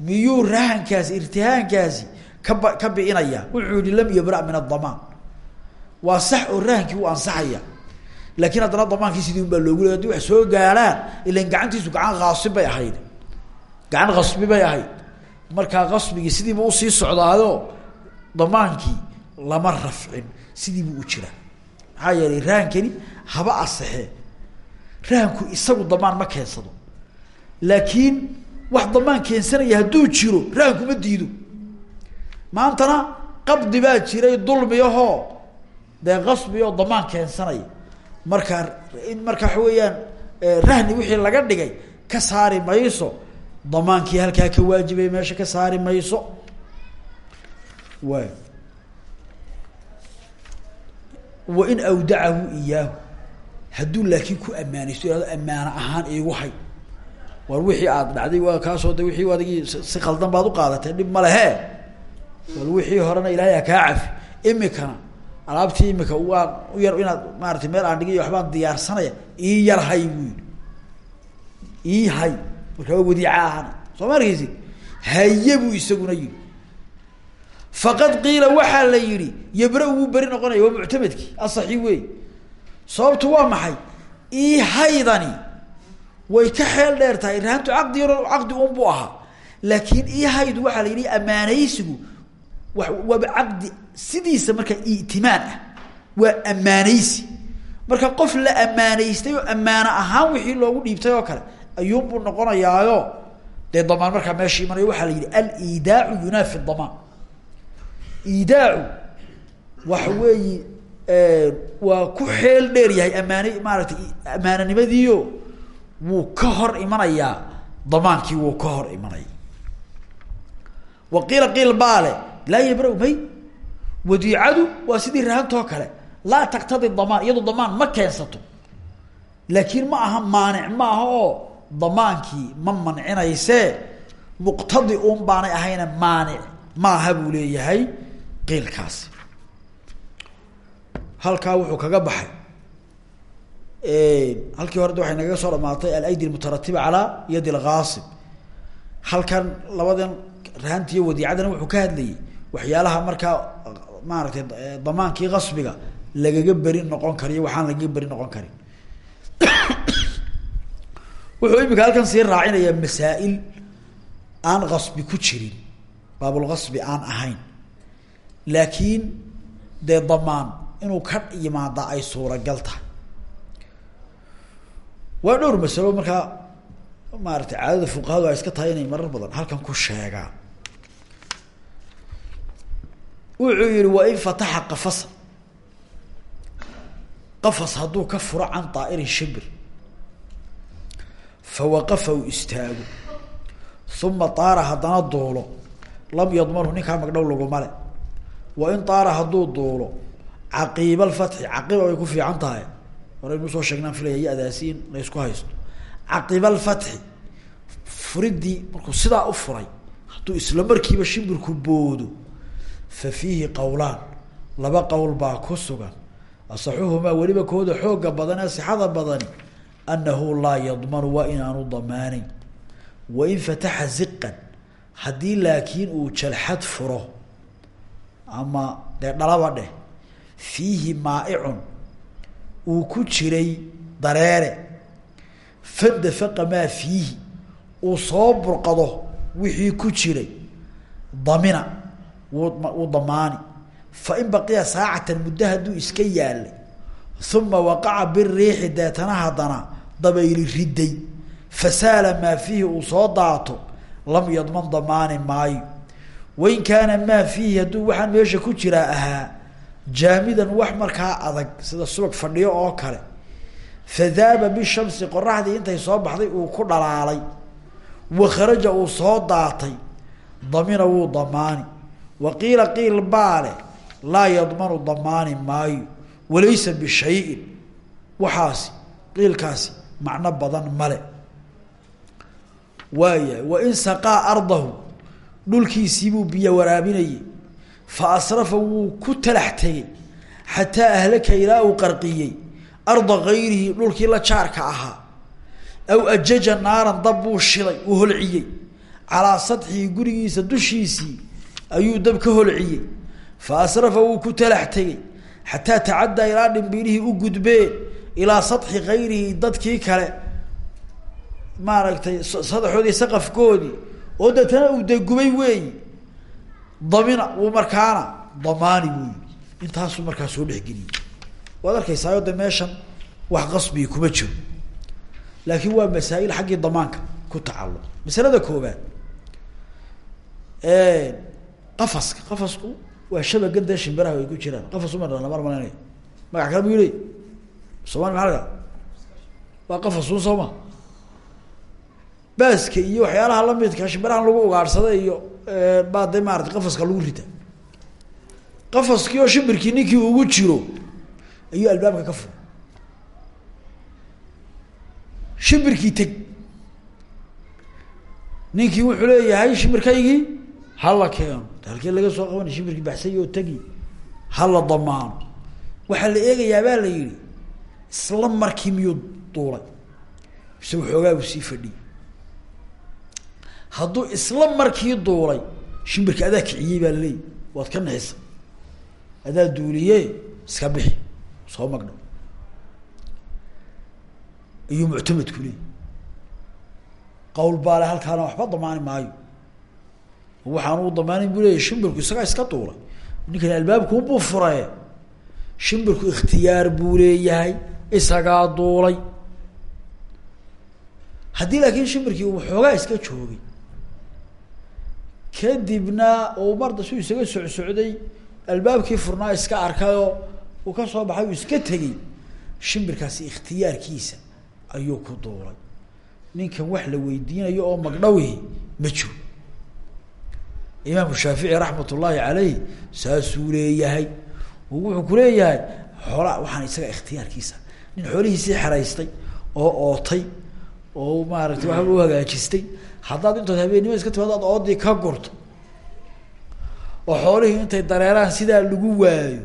miyuu rahankaasi irtihaankaasi kaba ka bi'inaya wuxuu yihi lam yabra min adamaan waa sax oo rahankii uu ansaxaya laakiin haddana damaankii sidii un baa loogu le haddii wax soo gaarhaan ilan gacantiisu gacan kaasib ahayd gacan kasbi bay ahayd. Markaa kasbigii sidiiba u sii socdaayo damaankii lama rafcin sidiibuu u jira. Maxaa yeelay rahankani haba asexee rahanku isagu damaan ma keensado. Laakiin wax damaan keensanaya hadduu jiro rahanku ma diido. Maantana qabdi baa jiray dulmiyahoo dee kasbi oo damaan keensanaya. Markaa in marka waxa weeyaan rahni wixii laga dhigay ka saari mayso damaankii halkaa ka waajibay meesha ka saari mayso. Waay. Wain awdacahu iyaahu. Hadduu laakiin ku ammaanaysto ihahdo ammaano ahaan iigu hay. War wixii aada dhacday waa kaasoo de wixii adigii si khaldan baad uqaadatee dhib ma lehe bal wixii horena ilaahay ha kaa cafi. Imikana alaabtii imika waan u yar inaad maaratay meel aan dhigay waxbaan diyaarsanaya ii yar hay buu yihi ii hay markaa wadiica ahana soo ma arkeysi haye buu isaguna yihi faqad qiila waxaa la yihi yabra wuu beri noqonaya asaxi wey sababtu waa maxay? Ii haydani. Way ka xeel dheer tahay rahantu caqdi yaro caqdi un buu ahaa. Laakiin ii haydu waxaa la yidhi ammaanaysigu wa waaba sidiisa marka itimaan ah. Waa ammaanaysi. Marka qof la ammaanaystay oo ammaano ahaan wixii loogu dhiibtay oo kale ayuunbuu noqonayaayo. Dee damaan markaa meesha imanayo waxaa la yidhi aliidaacu yunaafi damaan. Iidaacu waxa weeyi waa ku xeel dheer yahay ammaane maaratay ammaananimadiio wuu ka hor imanayaa damaankii wuu ka hor imanaya wa qiila qiil baale laa yabra may wadiicadu waa sidii rahantoo kale. Laa taktadi damaan iyado damaan ma keensato. Laakiin ma aha maanic ma damaankii ma mancinaysee? Muqtadi un baanay ahayna maanic. Maaha buu leeyahay qiilkaasi. Halkaa wuxuu kaga baxay. Halkii hore waxay nagaga soo dhamaatay alaydi almutaratiba calaa yadi algaasib halkan labadan rahanti iyo wadiicadana wuxuu ka hadlayay waxyaalaha markaa maaragtay damaankii kasbiga lagaga beri noqon kariyo waxaan lagaga beri noqon karin wuxuu imika halkan sii raacinayaa masaa-il aan kasbi ku jirin baabulkasbi aan ahayn. Laakiin dee damaan inuu ka yimaada ay suuragal tahay. Waa dhowr masalo markaa maarata caadada fuqahadu ay iska tahay inay marar badan halkan ku sheegaan. Wuxuu yihi waa in fataxa qafasa qafas hadduu ka furo can daa'irin shibir fawaqafa uu istaago uma taara haddana duulo lam yadmanhu ninkaa magdhow laguma le wa in taara hadduu duulo caqiiba alfatxi caqiba way ku fiican tahay horaynu u soo sheegnaan filaya ya-daasi in la ysku haysto caqiba alfatxi furidii markuu sidaa u furay hadduu isla markiiba shimbirku boodo fa fiihi qowlaan laba qowl baa ku sugan asaxuhumaa weliba kooda xooga badan ee sixada badani annahu laa yadmanu waa inaanu damaaneyn wain fataxa ziqan haddii laakiin uu jalxad furo ama dee dhalaba dheh fiihi maaicun uu ku jiray dareere fadafaqa maa fiihi uu soo burqado wixii ku jiray damina wuu damaani fain baqiya saacatan muddo hadduu iska yaalay uma waqaca biriixi deetana dabayli riday fasaala maa fiihi uu soo daato lam yadman damaani maayo. Wain kaana maa fiihi hadduu waxaan meesha ku jiraa ahaa jaamidan wax markaa adag sida subag fadhiyo oo kale. Fadaaba bishamsi qoraxdii intay soo baxday uu ku dhalaalay. Wa kharaja uu soo daatay. Damina wuu damaani. Wa qiila qiil baale laa yadmanu damaani maayo. Walaysa bishayin waxaasi qiilkaasi macno badan male. Waaya wain saqaa ardahu dhulkiisiibuu biyo waraabinayay fa asrafa wuu ku talax tegey xataa ahlaka ilaa uu qarqiyey arda gayrihi dhulkii la jaarka ahaa. Aw ajaja naaran dab buu shiday uu holciyey. Calaa sadxihi gurigiisa dushiisii ayuu dab ka holciyey. Fa asrafa wuu ku talax tegey xataa tacaddaa ilaa dhimbiilihii u gudbeen ilaa sadxi gayrihi dadkii kale. Maaragtay sadaxoodii saqafkoodii oo deetana uu degubay weeyi damina wuu markaana damaani buu yii intaasuu markaa soo dhexgeliyey waad arkaysaayo de meeshan wax qasbii kuma jiro. Laakiin waa masaa-il damaanka ku tacalluq. Masalada koobaad qafaska. Qafasku waa shabagan dee shimbiraha ay ku jiraan. Qafas uma dhalna mar malanaya magac kale bu yiley soomali maaa laga waa qafasun soo ma? Baaska iyo waxyaalaha lamidka shimbirahan lagu ugaadhsada iyo baa de maarata qafaska lagu rita qafaskii oo shimbirkii ninkii ugu jiro ayuu albaabka ka fura shimbirkii teg ninkii wuxuu leeyahay shimbirkaygii hala keeno. Halkee laga soo qabanay shimbirkii baxsay oo tegi ha la damaano. Waxaa la eegayaa baa la yihi isla markii miyuu duulay? Mise waxoogaa buu sii fadhiyey. Hadduu isla markii duulay shimbirka adaa kiciyey baa laleeyahy waad ka nixisa adaa duuliye iska bixi. Soo magdho. Iyuu muctamadku leey qawl baale halkaana waxba damaani maayo. Waxaan u damaanin bu leeyahy shimbirku isagaa iska duulay. Ninkan albaabkuubuu furaye shimbirku ikhtiyaar buu leeyahay isagaa duulay. Haddii laakiin shimbirkii uu xoogaa iska joogay kadibna uu marda su isaga socsocday albaabkii furnaa iska arkayoo uu ka soo baxay uu iska tegey shimbirkaasi ikhtiyaarkiisa ayuu ku duulay. Ninkan wax la weydiinayo oo magdhawi ma jiro. Imaamu shaafici raxmat ullaahi caleyh saasuu leeyahay. Wuxuu kuleeyahay xoola waxaan isaga ikhtiyaarkiisa nin xoolihiisii xeraystay oo ootay oo maaratay waxba u hagaajistay. Haddaad intood habeennimo iska timaado ad oodii ka gurto. Oo xoolihii intay dareeraan sidaa lagu waayo.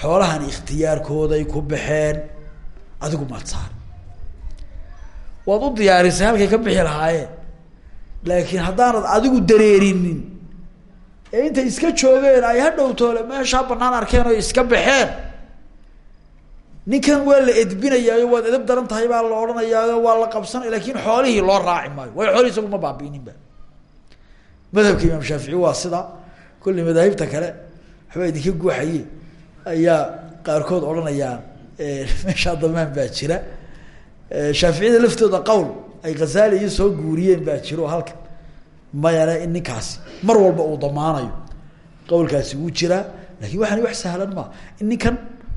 Xoolahan ikhtiyaarkooday ku baxeen adigu maad saar waad u diyaarisay halkay ka bixi lahaayeen. Laakiin haddaanad adigu dareerinin ee intay iska joogeen ay hadhowtoole meeshaa banaan arkeen oo iska baxeen ninkan waa la edbinayaayo waad edab daran tahay baa la odhanayaayo waa la qabsanaya laakiin xoolihii loo raaci maayo. Waayo xoolihii isagu ma baabiinin ba madhabka imaam shaafici waa sida kulli madaahibta kale waxbaa idinka guuxaye ayaa qaarkood odhanayaan meeshaa damaan baa jira. Shaaficiyada laftooda qowl ay khazali iyo soo guuriyeen baa jiro halka mayane in ninkaasi mar walba uu damaanayo. Qawlkaasi wuu jiraa laakiin waxaani wax sahlan maa in ninkan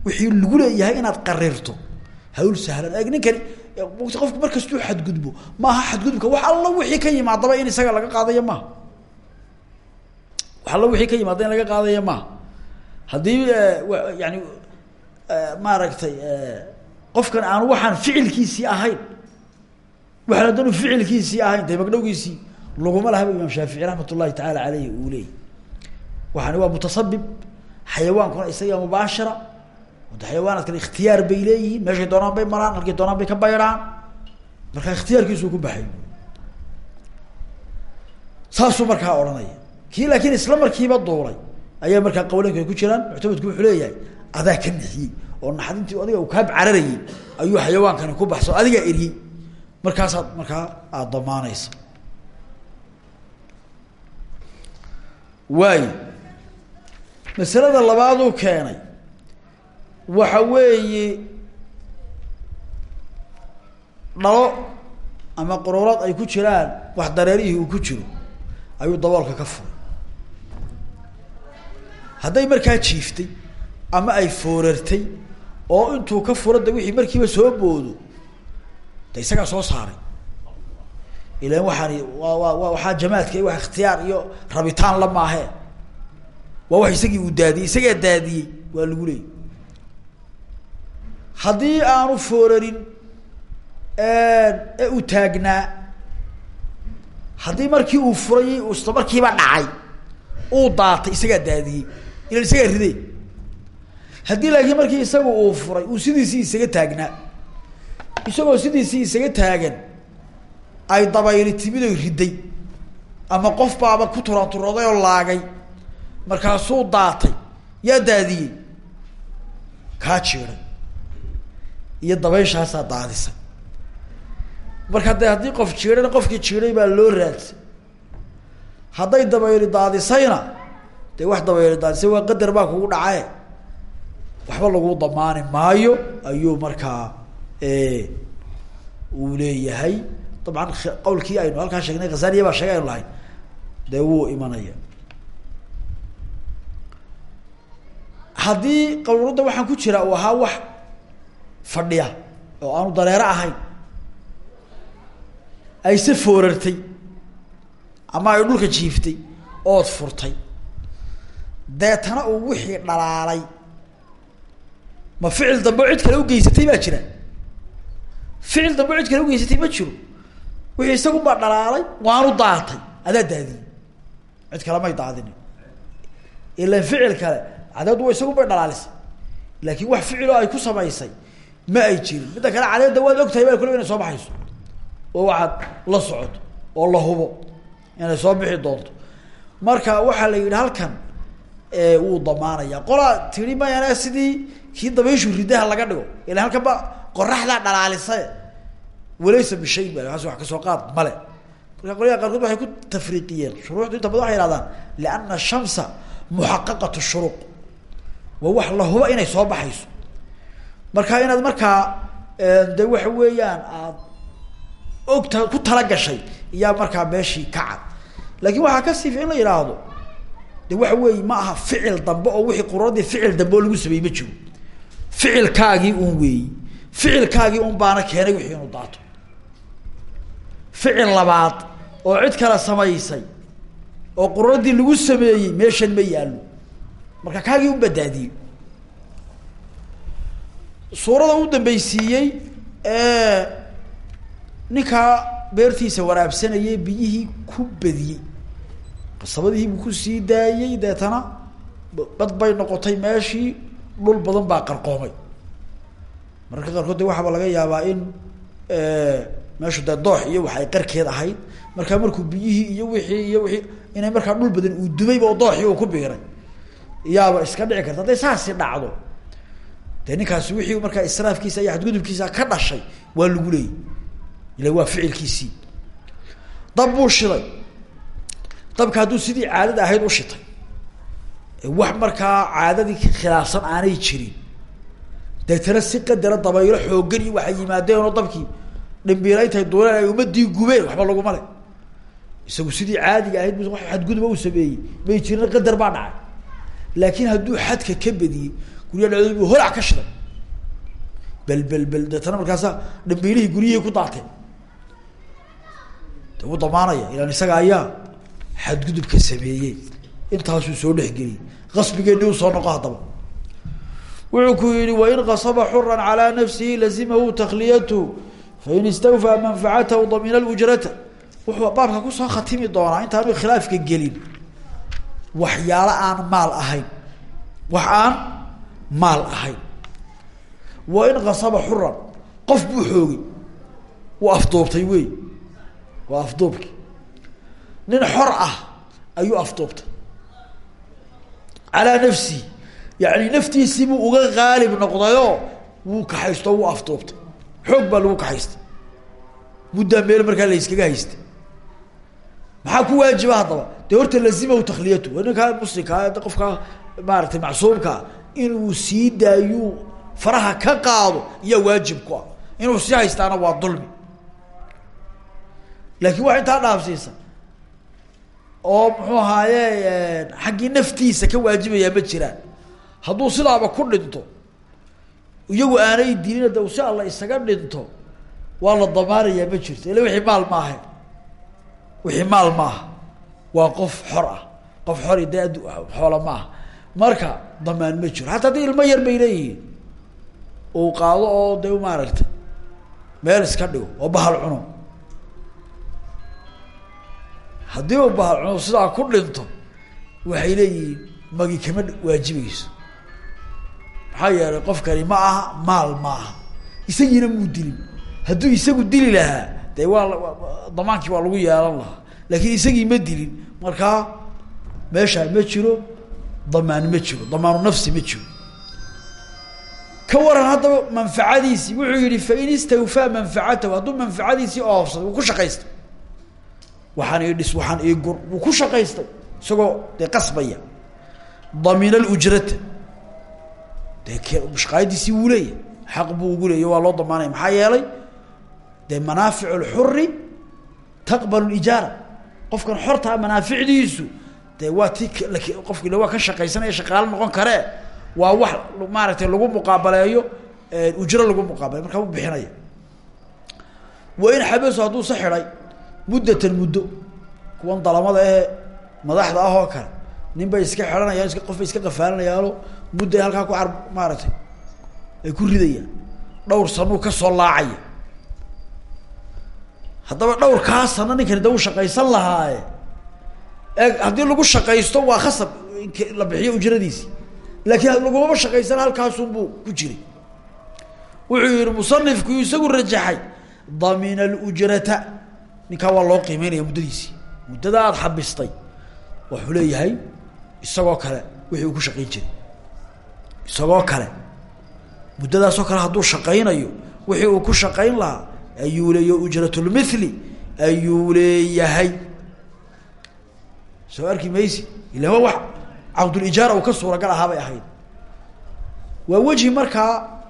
wixii lagu leeyahay inaad qarirto hawl sahlan eg ninkani qofku mar kastuu xadgudbo maaha xadgudubka wax alla wixii ka yimaadaba in isaga laga qaadayo maaha wax alla wixii ka yimaada in laga qaadayo maaha haddii yani maaragtay qofkan aan waxaan ficilkiisii ahayn waxaan haddanu ficilkiisii ahayn de magdhowgiisii laguma lahaba imaam shaafici raxmat tacaala aleyhi uu leeyay. Waxaani waa mutasabib xayawaankuna isaga mubaashira de xayawaanaadkan ikhtiyaar bay leeyihiin meeshay doonaan bay maraan halkay doonaan bay ka baydhaan markaa ikhtiyaarkiisuu ku baxay. Saasuu markaa odhanaya. Kii laakiin isla markiiba duulay ayaa markaa qawleynku ku jiraan muctamadku wuxuu leeyahay adaa ka nixiyey oo naxdintii adiga uu kaab cararayay ayuu xayawaankani ku baxso adigaa eriyey markaasaad markaa aada damaanaysa waayo masalada labaaduu keenay waxa weeye dhalo ama quruurad ay ku jiraan wax dareerihii uu ku jiro ayuu daboolka ka furay. Hadday markaa jiiftay ama ay foorartay oo intuu ka furo de wixii markiiba soo boodo de isagaa soo saaray. Ilan waxaani waa waa waa waxaa jamaadka wax ikhtiyaar iyo rabitaan la maahee. Waa wax isagii uu daadiyey isagaa daadiyey waa lagu leeyay haddii aanu foorarin ee uu taagnaa. Haddii markii uu furay isla markiiba dhacay uu daatay isagaa daadiyey ilan isagaa riday. Haddii laakiin markii isagu uu furay uu sidiisii isaga taagnaa. Isagoo sidiisii isaga taagan ay dabayli timidoy riday ama qof baaba ku turanturooday oo laagay markaasuu daatay yaa daadiyey. Kaa jiiday iyo dabayshaasaa daadisay marka dee haddii qof jiidhana qofkii jiiday baa loo raadsa hadday dabayli daadisayna dee wax dabayli daadisay waa qadar baa kugu dhacae waxba lagu damaani maayo ayuu markaa uu leeyahay. Dabcan qawlkii aynu halkaa sheegnay khazaliya baa sheegay aynu lahayn. Dee wuu imanaya. Haddii qawlurada waxaan ku jira uu ahaa wax fadhiya oo aanu dareero ahayn. Ayse foorartay ama ay dhulka jiiftay ood furtay. Deetana uu wixii dhalaalay. Ma ficil dambe o cid kale ugeysatay baa jira. Ficil dambe o cid kale ugeysatay ma jiro. Wixii isagun baa dhalaalay waanu daatay. Adaa daadiyey cid kale may daadinin. Ilan ficil kale cadeeddu wa isagun bay dhalaalisay laakiin wax ficiloo ay ku samaysay ma ay jirin. Midda kale cadeedda waad ogtahay baa kulba inay soo baxayso. Oo waxaad la socoto oo la hubo inay soo bixi doonto. Marka waxaa la yidhi halkan wuu damaanaya qolaa tiri mayana sidii kii dabayshu ridaha laga dhigo. Ila halkan ba qoraxdaa dhalaalisa. Walaysa bishay ba kaas wax ka soo qaad male marka qolyaha qaarkood waxay ku tafriiqiyeen. Shuruuxdu inta badan waxay yihahdaan liana shamsa muxaqaqat shuruuq waa wax la huba inay soo baxayso marka inaad markaa de waxa weeyaan aad ogta ku talagashay iyaa markaa meeshii ka cad. Laakiin waxaa ka siifa in la yidhaahdo de waxa weeye ma aha ficil dambe oo wixii quradii ficil dambe lagu sameeyey ma jiro. Ficilkaagii un weeyi ficilkaagii un baana keenay wixii inuu daato. Ficil labaad oo cid kale samaysay oo quradii lagu sameeyey meeshan ma yaallo. Marka kaagii un badaadiyey suurada u dambeysiiyey ninkaa beertiisa waraabsanayay biyihii ku badiyey. Qasabadihii buu ku sii daayey deetana bad bay noqotay meeshii dhul badan baa qarqoomay. Mararka qaarkood de waxaaba laga yaabaa in meeshu dee doox iyo wax ay qarkeed ahayd. Markaa markuu biyihii iyo wixii iyo wixii inay markaa dhul badan uu dumayba oo dooxii uu ku biiray. Yaaba iska dhici karta. Hadday saasi dhacdo dee ninkaasi wixii markaa israafkiisa iyo xadgudubkiisa ka dhashay waa lagu leeyay. Ila waa ficilkiisii dab buu shiday dabka hadduu sidii caadada ahayd u shitay. Wax markaa caadadii khilaafsan aanay jirin. Deetana si qadara dabaylo xoogan iyo waxay yimaadeen oo dabkii dhimbiila intay duuleen ay ummadii gubeen waxba laguma le isagu sidii caadiga ahayd wax xadguduba u sameeyey. May jirin qadar baa dhacay. Laakiin hadduu xadka ka badiyey gurya dhacdood buu holac ka shiday bel bel bel deetana markaasa dhimbiilihii guryihii ku daateen de damaanaya ilaan isaga ayaa xadgudubka sameeyey. Intaasuu soo dhexgeliyey qasbigeeni u soo noqo haddaba. Wuxuu ku yihi wain qasaba xuran calaa nafsihi lazimahu takliyatu fain istawfaa manfacatahu damina lujrata wuxuu baabka ku soo khatimi doonaa intaanu khilaafka gelin. Waxyaalo aan maal ahayn. Wax maal ahayn. Wain qasaba xuran. Qof buu xoogay. Wuu afduubtay wey. Waa afduubki nin xor ah ayuu afduubtay calaa nafsihi yani naftiisiibuu uga qaalib noqdayoo wuu kaxaysto wuu afduubtay xoog baa lagu kaxaystay. Muddaa meel markaa la yskaga haystay. Maxaa ku waajiba haddaba? Dee horta lazimahu takliyatu. Ninkaa muslimkaa qofkaa maaratay macsuumkaa inuu sii daayuu faraha ka qaado iyaa waajib ku ah. Inuu sii haystaana waa dulmi. Laakiin wax intaa dhaafsiisa. Oo muxuu ahaaye xaggii naftiisa ka waajibayaa ma jiraan. Hadduu sidaaba ku dhinto iyagu aanay dilina de si alla isaga dhinto waa la damaanayaa ma jirto. Ila wixii maal maaha. Wixii maal maaha. Waa qof xor ah. Qof xori dee addu xoola maaha marka damaan ma jiro. Hataa haddii ilmo yar bay leeyihiin. Uu qaado oo de maaragtay meel iska dhigo oo bahal cuno. Haddii uu bahal cuno sidaa ku dhinto waxay leeyihiin magi kama waajibayso maxaa yeelay qofkani ma aha maal ma aha. Isagiina muu dilin. Hadduu isagu dili lahaa dee waa damaankii waa lagu yeelan lahaa. Laakiin isagii ma dilin. Markaa meeshaa ma jiro damaan ma jiro damaanu nafsi ma jiro. Ka waran haddaba manfacadiisii wuxuu yihi fain istawfaa manfacatahu hadduu manfacadiisii oofsaday wuu ku shaqaystay. Waxaan ii dhis waxaan ii gur wuu ku shaqaystay isagoo dee qasbaya. Damina alujrata dee k shaqaayadiisii wuu leeyahy xaq buu ugu leeyay waa loo damaanaya. Maxaa yeelay? Dee manaafic lxuri taqbal lijaara. Qofkan xortaa manaaficdiisu dee waa ti qofki waa ka shaqaysanaya shaqaalo noqon karee waa wax maaragtay lagu muqaabaleeyo ujro lagu muqaabaleyo markaa u bixinaya wain xabaso hadduu se xidhay muddatan muddo kuwan dalamada ee madaxda ah oo kale nin bay iska xidhanayaan qof bay iska qafaalanayaano mudday halkaa ku ar maaragtay ay ku ridayaan. Dhowr sanuu ka soo laacaya. Haddaba dhowrkaa sano ninkani da u shaqaysan lahaaye e haddii lagu shaqaysto waa khasab la bixiyo ujradiisi laakiin lagumaba shaqaysana halkaasunbuu ku jiray. Wuxuu yihi musanifku isagu rajaxay damina alujrata ninkaa waa loo qiimeynaya muddadiisii muddada aada xabistay wuxuu leeyahay isagoo kale wixii uu ku shaqayn jiray. Isagoo kale muddadaasoo kale hadduu shaqaynayo wixii uu ku shaqayn lahaa ayuu leeya ujratulmithli ayuu leeyahay soo arki maysi ila wa wax caqdulijaara uu ka ahaa bay ahayd. Waa wejhi markaa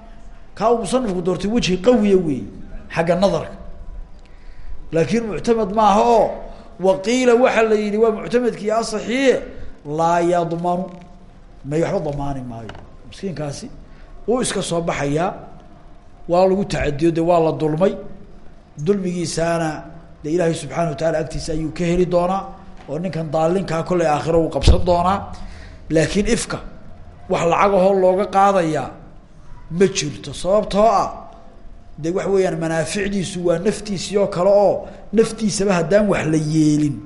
kaa uu musanifku doortay wejhi qawiya weey xagga nadarka. Laakiin muctamed maaha oo waqiila waxaa la yihi waa muctamedkii asaxiye laa yadmanu. May waxba damaani maayo. Miskiinkaasi uu iska soo baxayaa waa lagu tacadiyo de waa la dulmay. Dulmigiisaana de ilaahay subxaana wataala agtiisa ayuu ka heli doonaa oo ninkan daalinkaa kollay aakhiro uu qabsan doonaa laakiin ifka wax lacagahoo looga qaadayaa ma jirto. Sababtoo ah de waxa weeyaan manaaficdiisu waa naftiisii oo kale oo naftiisaba haddaan wax la yeelin.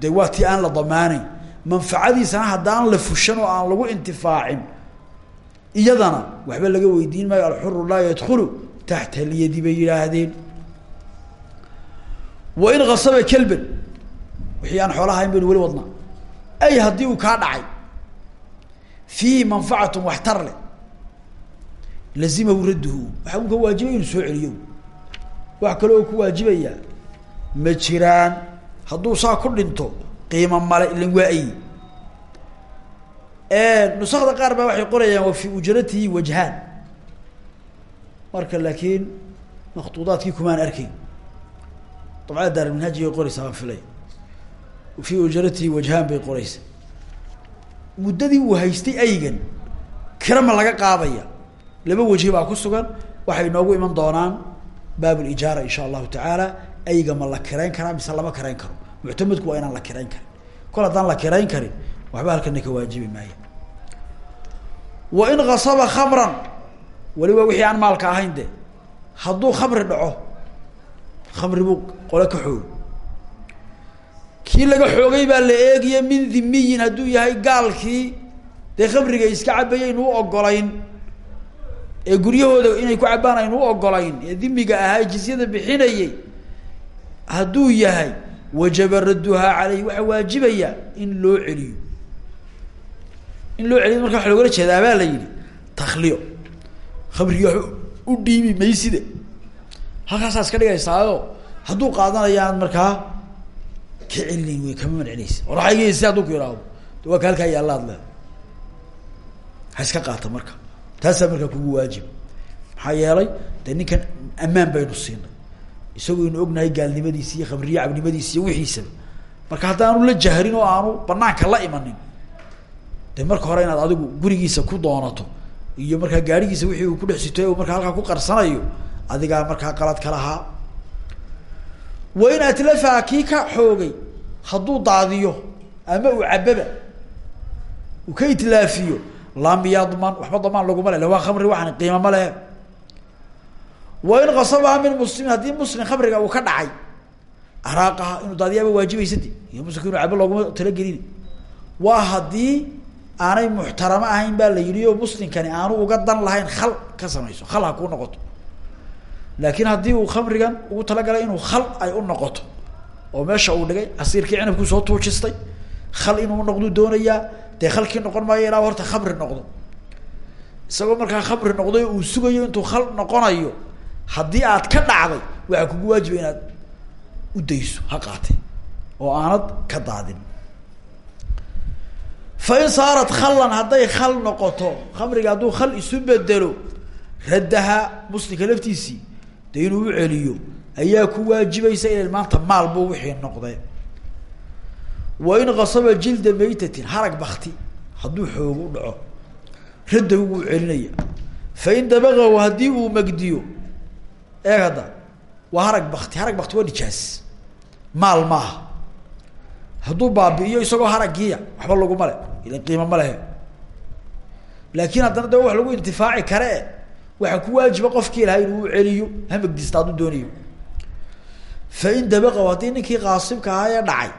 De waa tii aan la damaaneyn manfacadiisana haddaan la fushan oo aan lagu intifaacin iyadana waxba laga weydiin maayo alxuru laa yadkulu taxta alyadi bay yidhaahdeen. Wain kasaba kelban wixii aan xoolaha hayn baynu weli ay haddii uu kaa dhacay fiihi manfacatun waxtar leh lazimahu radduhu. Waxaa ka waajibay inuu soo celiyo. Wax kale oo ku waajibayaa ma jiraan. Hadduu saa ku dhinto qiimo male ilan waa-ay nusakda qaar baa waxay qorayaan wa fi ujratihi marka laakiin maktuudaadkii kumaan arkayn dabcada daarminhaajigay qoraysaa baan filay fi ujratihi wajhaan bay qoraysa. Muddadii uu haystay aygan kira ma laga qaadaya. Laba wajhi baa ku sugan waxay noogu iman doonaan baab lijaara insha allahu tacaala ayga ma la kirayn karaa mise lama kirayn karo. Muctamedku waa inaan la kirayn karin. Kol haddaan la kirayn karin waxba halkana ka waajibi maayo. Wa in kasaba khamran weliba wixii aan maalka ahayn de. Hadduu khamri dhaco khamri buu qole ka xoog kii laga xoogay baa la eegaya min dhimiyin hadduu yahay gaalkii. Dee khamriga iska cabaya aynu u ogolayn ee guryahooda inay ku cabaan aynu ogolayn ee dhimiga ahaa jizyada bixinayay. Hadduu yahay wajaba radduhaa caleyh waxaa waajibaya in loo celiyo. In loo celiyo marka waxa loogala jeedaa baa la yihi takliyo khamriga u dhiibi mayside. Halkaasaa iska dhigaysaayo hadduu qaadanayaan markaa ka celinayn kama mancinaysa war waxaa igeysi hadduu ku ihahdo de waa ka halkaa iska qaata marka. Taasaa markaa kugu waajib. Maxaa yeelay dee ninkan ammaan baynu siinay. Isagoo inu ognahay gaalnimadiisi iyo khamriye cabnimadiisi iyo wixiisaba marka haddaanu la jahrin oo aanu banaanka la imanin de marka hore inaad adigu gurigiisa ku doonato iyo markaa gaarigiisa wixii uu kudhex sitoy u markaa halkaa ku qarsanayo adigaa markaa qalad ka wa in atlafaha kii ka xoogay. Hadduu daadiyo ama uu cababa uu ka itlaafiyo lam yadman waxba damaan laguma le waa khamri waxaan qiima ma lehe wa min muslimin haddii muslim khamriga uu ka dhacay araaqaha inuu daadiyaaba waajibaysa de iyo muslimka inu cabo looguma talagelin. Waa haddii aanay muxtaramo ahayn baa la yihi oo muslimkani aanu uga dan lahayn khal ka samayso khal ha kuu noqoto laakiin haddii uu khamrigan ugu talagalay inuu khal ay u noqoto oo meesha uu dhigay casiirkii cinabkuu soo tuujistay khal inuu noqduu doonayaa dee khalkii noqon maayo ilaa horta khamri noqdo. Isagoo markaa khamri noqday uu sugayo intuu khal noqonayo haddii aad ka dhacday waxaa kugu waajiba inaad u dayso ha qaate oo aanad ka daadin. Fa in saarat khallan hadday khal noqoto khamriga hadduu khal isu bedelo raddaha muslimka laftiisii de inuu u celiyo ayaa ku waajibaysa inay maanta maal buu wixii noqdee wa in kasaba jilda maytatin harag bakti hadduu xoog u dhaco raddahu wuu celinaya. Fa in dabagahu haddii uu magdiyo eeg hadda waa harag bakti harag bakti waa nijaas. Maal maaha. Hadduu baabi'iyo isagoo haraggiiya waxba laguma le ila qiimo ma lehe laakiin haddana de wax lagu intifaaci kare e waxaa ku waajiba qofkii lahaa inuu u celiyo ha magdista hadduu doonayo. Fa in dabaqahu haddii ninkii qaasibka ahaa ee dhacay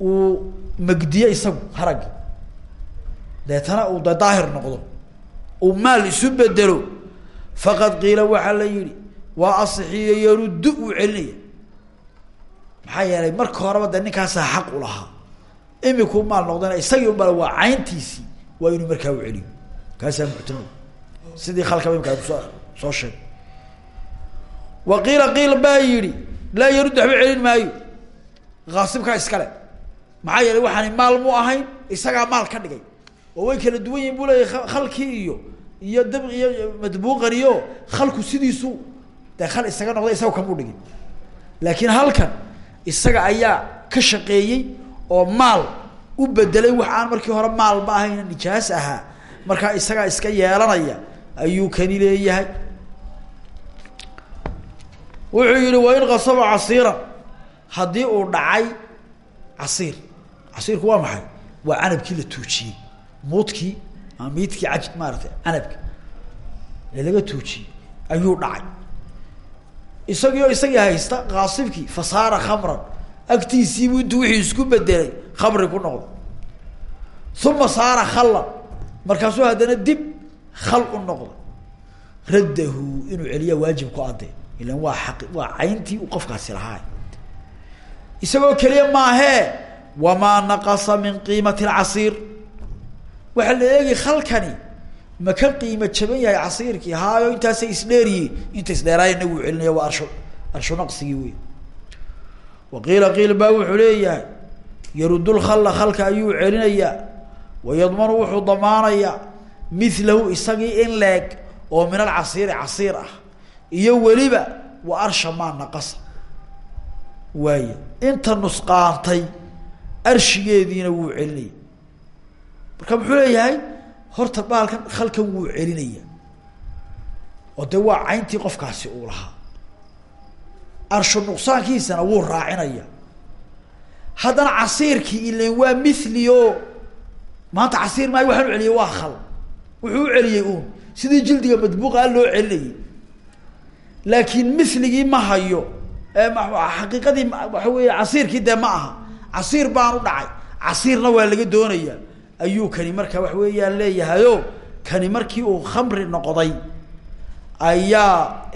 uu magdiye isagu haraggi. Deetana uu de daahir noqdo. Uu maal isu bedelo faqad qiila waxaa la yihi waa asixiyo yaruddu uu celinaya maxaa yeelay marka horeba dee ninkaasaa xaq u lahaa. Imikuu maal noqdana isagii unbaa waa cayntiisii waa inuu markaa u celiyo. Kaasaa muctamad sidii khalkaba imka soo soo sheegay wa qiila qiil baa yihi laa yaruddu waxba celin maayo. Kaasibkaa iskale maxaa yeelay waxaani maal mu ahayn isagaa maal ka dhigay. Oo way kala duwan yihiin bu leeyahy khalkii iyo iyo dab iyo madbuuqaniyo khalku sidiisu. Dee khal isaga noqday isaga kamuu dhigin laakiin halkan isaga ayaa ka shaqeeyey oo maal u bedelay wax aan markii hore maal ma ahayn nijaas ahaa. Markaa isagaa iska yeelanaya ayuu kani leeyahay. Wuxuu yihi wa in kasaba casiiran haddii uu dhacay casiir casiirku waa maxay? Waa canabkii la tuujiyey. Muudkii ama miidkii aj maaratay canabka ee laga tuujiyey ayuu dhacay. Isagiio isagii haysta kaasibkii fasaara khamran. Agtiisiibuu intuu wixii isku bedelay khamri ku noqday uma saara khallan. Markaasuu haddana dib khal u noqday raddahu inuu celiya waajib ku adee ilan waa aq waa cayntii u qofkaasi lahaa isagoo keliya maahee wamaa naqasa min qiimati alcasiir. Waxaa la eegi khalkani ma ka qiimo jaban yahay casiirkii? Haayo intaasay isdheeriye inta isdheeraayana wuu celinaya waa arsho arsho naqsigii wey waqiila qiil baa wuxuu leeyahay yarud lkhalla khalka ayuu celinayaa. Wayadmanu wuxuu damaanayaa milahu isagii in leeg oo min alcasiiri casiir ah. Iyo weliba wa arsha maa naqasa waaya inta nusqaantay arshigeediina wuu celinaya. Marka muxuu leeyahay? Horta baalkan khalkan wuu celinaya. Oo dee waa cayntii qofkaasi uu lahaa. Arshu nuqsaankiisana wuu raacinaya. Haddana casiirkii ilan waa mithli o maanta casiir maayo waxaan u celiyay waa khal wuxuu u uun. Sidii jildiga madbuuqa loo celinayay laakiin miligii ma hayo. Xaqiiqadii waxa weeye casiirkii dee ma aha. Casiir baan u dhacay. Casiirna waa laga doonaya. Ayuu kani marka wax weeyaan leeyahayo kani markii uu khamri noqday ayaa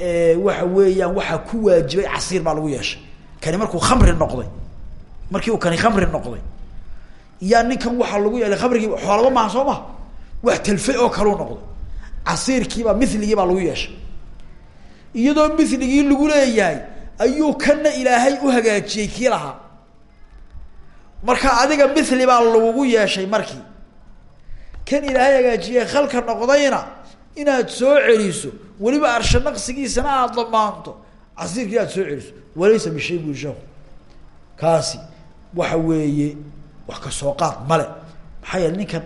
waxa weeyaan waxaa ku waajibay casiir baa lagu yeeshay. Kani markuu khamri noqday. Markii uu kani khamri noqday. Yaa ninkan waxaa lagu yeelay khamrigii xoolaba maaha soo maha wax talfay oo kaleu noqday. Casiirkiibaa miligii baa lagu yeeshay. Iyadoo miligii lagu leeyahay ayuu kana ilaahay u hagaajiyey kii lahaa. Marka adiga mili baa lagugu yeeshay markii. Kan ilaahay hagaajiyey khalka noqdayna inaad soo celiso weliba arsha naqsigiisana aada damaanto casiirkii aad soo celiso walaysa bishay bu sheeku kaasi waxa weeye wax ka soo qaad male maxaa ninkan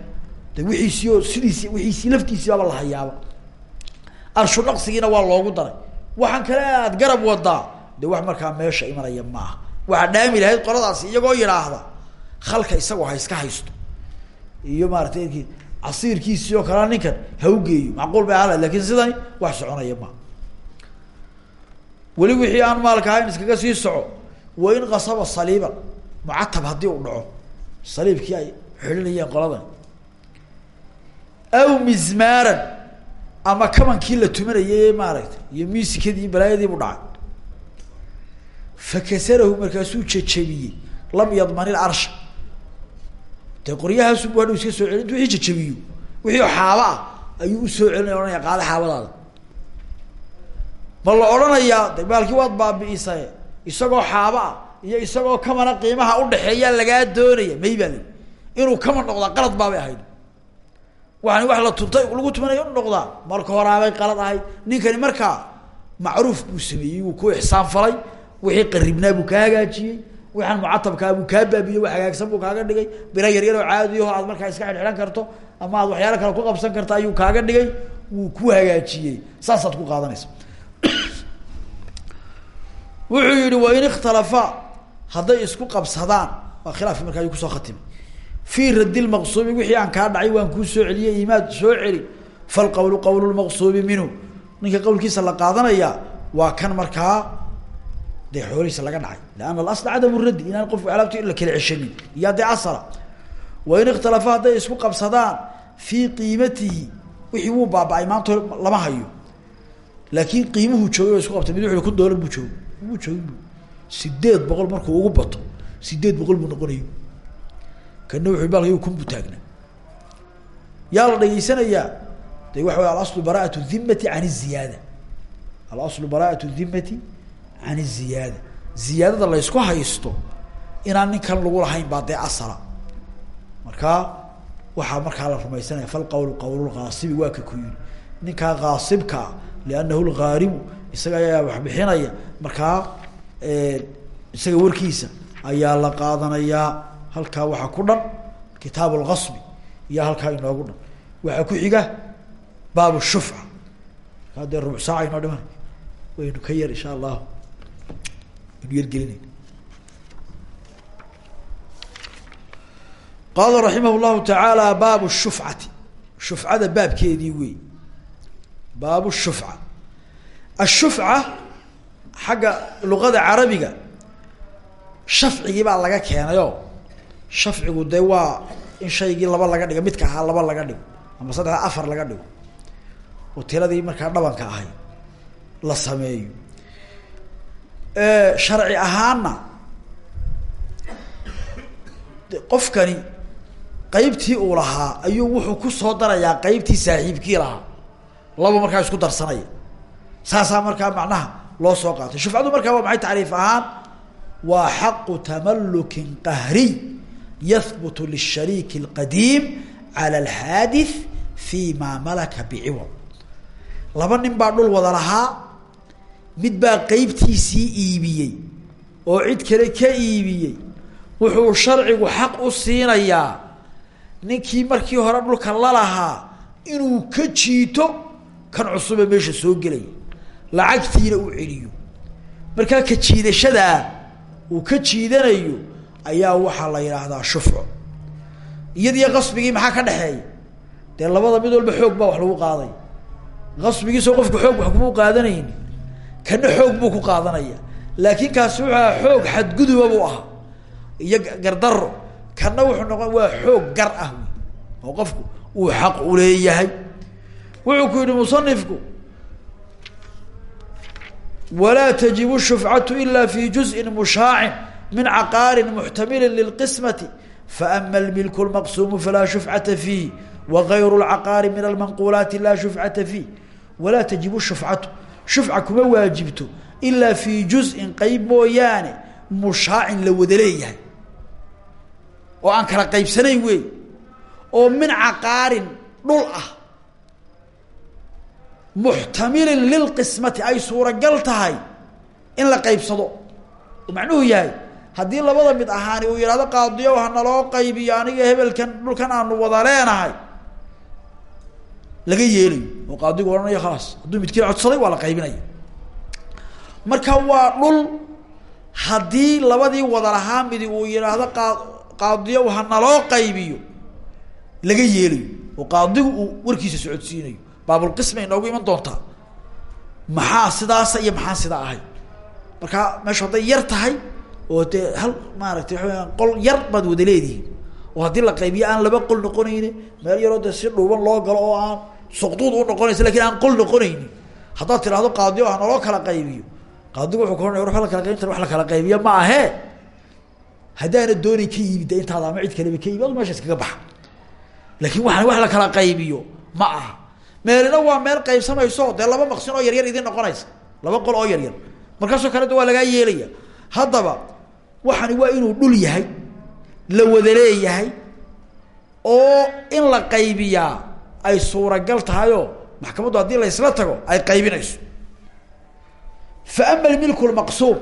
de wixiisii oo sidiisi wixiisii laftiisii baaba la hayaaba. Arshu naqsigiina waa loogu daray. Waxaan kale aad garab wadaa de wax markaa meesha imanaya maaha. Waxaa dhaami lahayd qoladaasi iyagoo yidhaahda khalka isagoo ha iska haysto. Iyo maaratay casiirkiisii oo kalea ninkan ha ugeeyo macquul bay ahala laakiin sidani wax soconaya ma. Weli wixii aan maalka ahayn iskaga sii soco wa in kasaba saliiban mucatab haddii uu dhaco. Saliibkii ay xidhinayeen qoladan aw mizmaaran. Ama kamankii la tumanayay maaragtay iyo misikadii balaayadii bu dhacay. Fakasarahu markaasuu jajabiyey. Lam yadman ilarsha dee qoryahaasu bu hadhow iska soo celin intu wixii jajabiyo. Wixii xaaba ah ayuu u soo celinaya ohanaya qaada xaabadaada. Ma la odhanayaa de baalkii waad baabi'isaye isagoo xaaba ah iyo isagoo kamana qiimaha udhaxeeyaa lagaa doonaya may baa inuu kama noqdaa qalad baabay ahayd waxani wax la tuntay lagu tumanaya inu noqdaa marka horaabay qalad ahayd ninkani markaa macruuf buu sameeyey wuu ku ixsaan falay. Wixii qaribnaa buu kaa hagaajiyey. Waxaan mucatabkaa buu kaa baabiyey wax hagaagsan buu kaaga dhigay. Bira yaryar oo caadiyaho aad markaa iska xidhxidhan karto ama aad waxyaalo kale ku qabsan karto ayuu kaaga dhigay. Wuu ku hagaajiyey. Saasaad ku qaadanaysa. Wuxuu yihi wa in ikhtalafaa hadday isku qabsadaan. Waa khilaafki markaa ayuu ku soo khatimay fii radi lmaqsuubi wixii aan kaa dhacay waan kuu soo celiyey imaad soo celi. Falqowlu qowlu lmaqsuubi minhu. Ninka qowlkiisa la qaadanayaa waa kan markaa dee xoolihiisa laga dhacay. Lianna alasla cadamu raddi inaan qofku alaabti la kala ceshanin. Iyo haddee asala. Wa in ikhtalafa hadday isku qabsadaan fii qiimatihi wixii wuu baaba-ay maanto lama hayo. Laakiin qiimuhu joogay o isku qabtay mid wuxu kun doolar buu joogay muu joogin bu sideed boqol markuu ugu bato sideed boqol buu noqonayo kana wuxuu baalkay kun buu taagnaa yaa la dhageysanayaa de waxa way alaslu bara'at dhimati can iziyaada alaslu bara'at dhimati can iziyaada ziyaadada la ysku haysto inaan ninkan lagu lahayn baa dee asala. Markaa waxaa markaa la rumaysanaya falqawlu qawlulkaasibi waa ka ku yiri ninkaa kaasibkaa liannahu lgaarimu isaga ayaa wax bixinaya markaa isaga warkiisa ayaa la qaadanayaa halkaa waxaa ku dhan kitaab lgasbi iyo halkaa inoogu dhan. Waxaa ku xiga baab shufca. Markaa dee rubuc saaca inoo dhimanay waynu ka yar insha allahu. Aynu yargelinayna qaala raximah llahu tacaala baabu shufcati. Shufcada baabkeedii wey baabu shufca. Ashufca xagga luqada carabiga shafcigii baa laga keenayo shafcigu dee waa in shaygii laba laga dhigo midka ahaa laba laga dhigo ama saddexa afar laga dhigo. Oo tiradii markaa dhabanka ahay la sameeyo. Sharci ahaanna qofkani qeybtii uu lahaa ayuu wuxuu ku soo darayaa qeybtii saaxiibkii lahaa. Laba markaa isku darsanaya. Saasaa markaa macnaha loo soo qaatay. Shufcadu markaa waa maxay tacriif ahaan? Waa xaqu tamalukin qahriy yahbutu lishariiki اlqadiim cala alxaadith fi ma malaka biciwad laba nin baa dhul wada lahaa mid baa qeybtiisii iibiyey oo cid kale ka iibiyey wuxuu sharcigu xaq u siinayaa ninkii markii hore dhulka lalahaa inuu ka jiito kan cusube meesha soo gelaya lacagtiina uu celiyo markaa ka jiidashadaa uu ka jiidanayo ayaa waxaa la yidhaahdaa shufco iyadiyo qasbigii maxaa ka dhexeeya dee labada mid walba xoog baa wax lagu qaaday. Qasbigiisoo qofku xoog wax kuma qaadanayni kana xoog buu ku qaadanaya. Laakiin kaasi wuxuu ahaa xoog xadguduba buu ahaa. Iyo gardaro kana wuxuu noqon waa xoog gar ah oo qofku uu xaq uleeyahay wuxuu ku yihi musanifku walaa tajibu shufcatu ila fi juzءi mushaacin min caqaari muxtamili lilqismati faama lmilku lmaqsuumu falaa shufcata fiihi wagayru lcaqaari min almanquulaati laa shufcata fiih walaa tajibu shufcatu shufca kuma waajibto ilaa fi juzءin qeyb mooyaane mushaacin la wada leeyahay oo aan kala qaybsanayn wey oo min caqaarin dhul ah muxtamilin lilqismati ay suuragal tahay in la qaybsado oo macnuhu yahay haddii labada mid ahaani uu yidhahdo qaadiyow ha naloo qaybiyo aniga hebelkan dhulkan aanu wada leenahay. Laga yeelayo. Oo qaadigu odhanayo khalaas hadduu midkiin codsaday waa la qaybinaya. Marka waa dhul haddii labadii wada lahaa midi uu yidhaahdo qa qaadiyow ha naloo qaybiyo laga yeelayo. Oo qaadigu uu warkiisa socodsiinayo. Baabulqisma inoogu iman doontaa. Maxaa sidaasa iyo maxaan sidaa ahay? Marka meeshu hadday yar tahay oo dee hal maaragtay waxa weyaan qol yar baad wada oo haddii la qaybiyo aan laba qol noqonayni meel yaroo dee si dhuuban loo galo oo aan suqduud u noqonaysa laakiin aan qol noqonaynin. Haddaad tidhaahdo qaadiyo ha naloo kala qaybiyo qaadigu wuxuu ka ohanaya kala qaybin wax la kala qaybiya ma ahe. Haddaana doonayn ka de intaada ama cid kaleba ka yimid adu meesha iskaga baxa. Laakin waxaan wax la kala qaybiyo ma aha. Meelina waa meel qaybsamayso dee laba maqsin oo yaryar idin noqonaysa. Laba qol oo yaryar. Markaasoo kale de waa lagaa yeelaya haddaba waxani waa inuu dhul yahay la wada leeyahay oo in la qaybiyaa ay suuragal tahayoo maxkamaddu haddii la ysla tago ay qaybinayso. Fa ama almilku lmaqsuum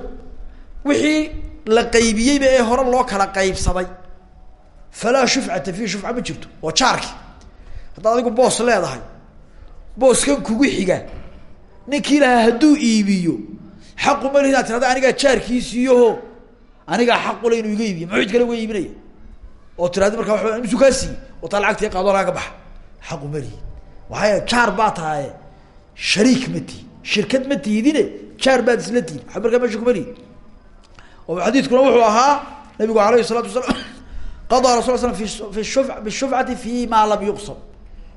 wixii la qaybiyeyba ee hore loo kala qaybsaday falaa shufcata fiih shufca ma jirto oo jaarki. Haddaad adigu boos leedahay booskan kugu xiga ninkii lahaa hadduu iibiyo xaquma lih inaad tirahda anigaa jaarkiisiiyaho anigaa xaq ule inuu iga iibiyo muxuu kale uga iibinaya oo tiraadi markaa waa imsu kaa siiye otaa lacagtii qaado alaga baxa. Xaqu malihi waxay jaar baa tahaye shariik ma shirkad ma tihidine jaar baad isla tihin waa markaa meesha kumalihi oo xadiidkuna wuxuu ahaa nabigu alayhi salatu wasalaam qadaa rasul slam fi shu bishufcati fi ma lam yuqsab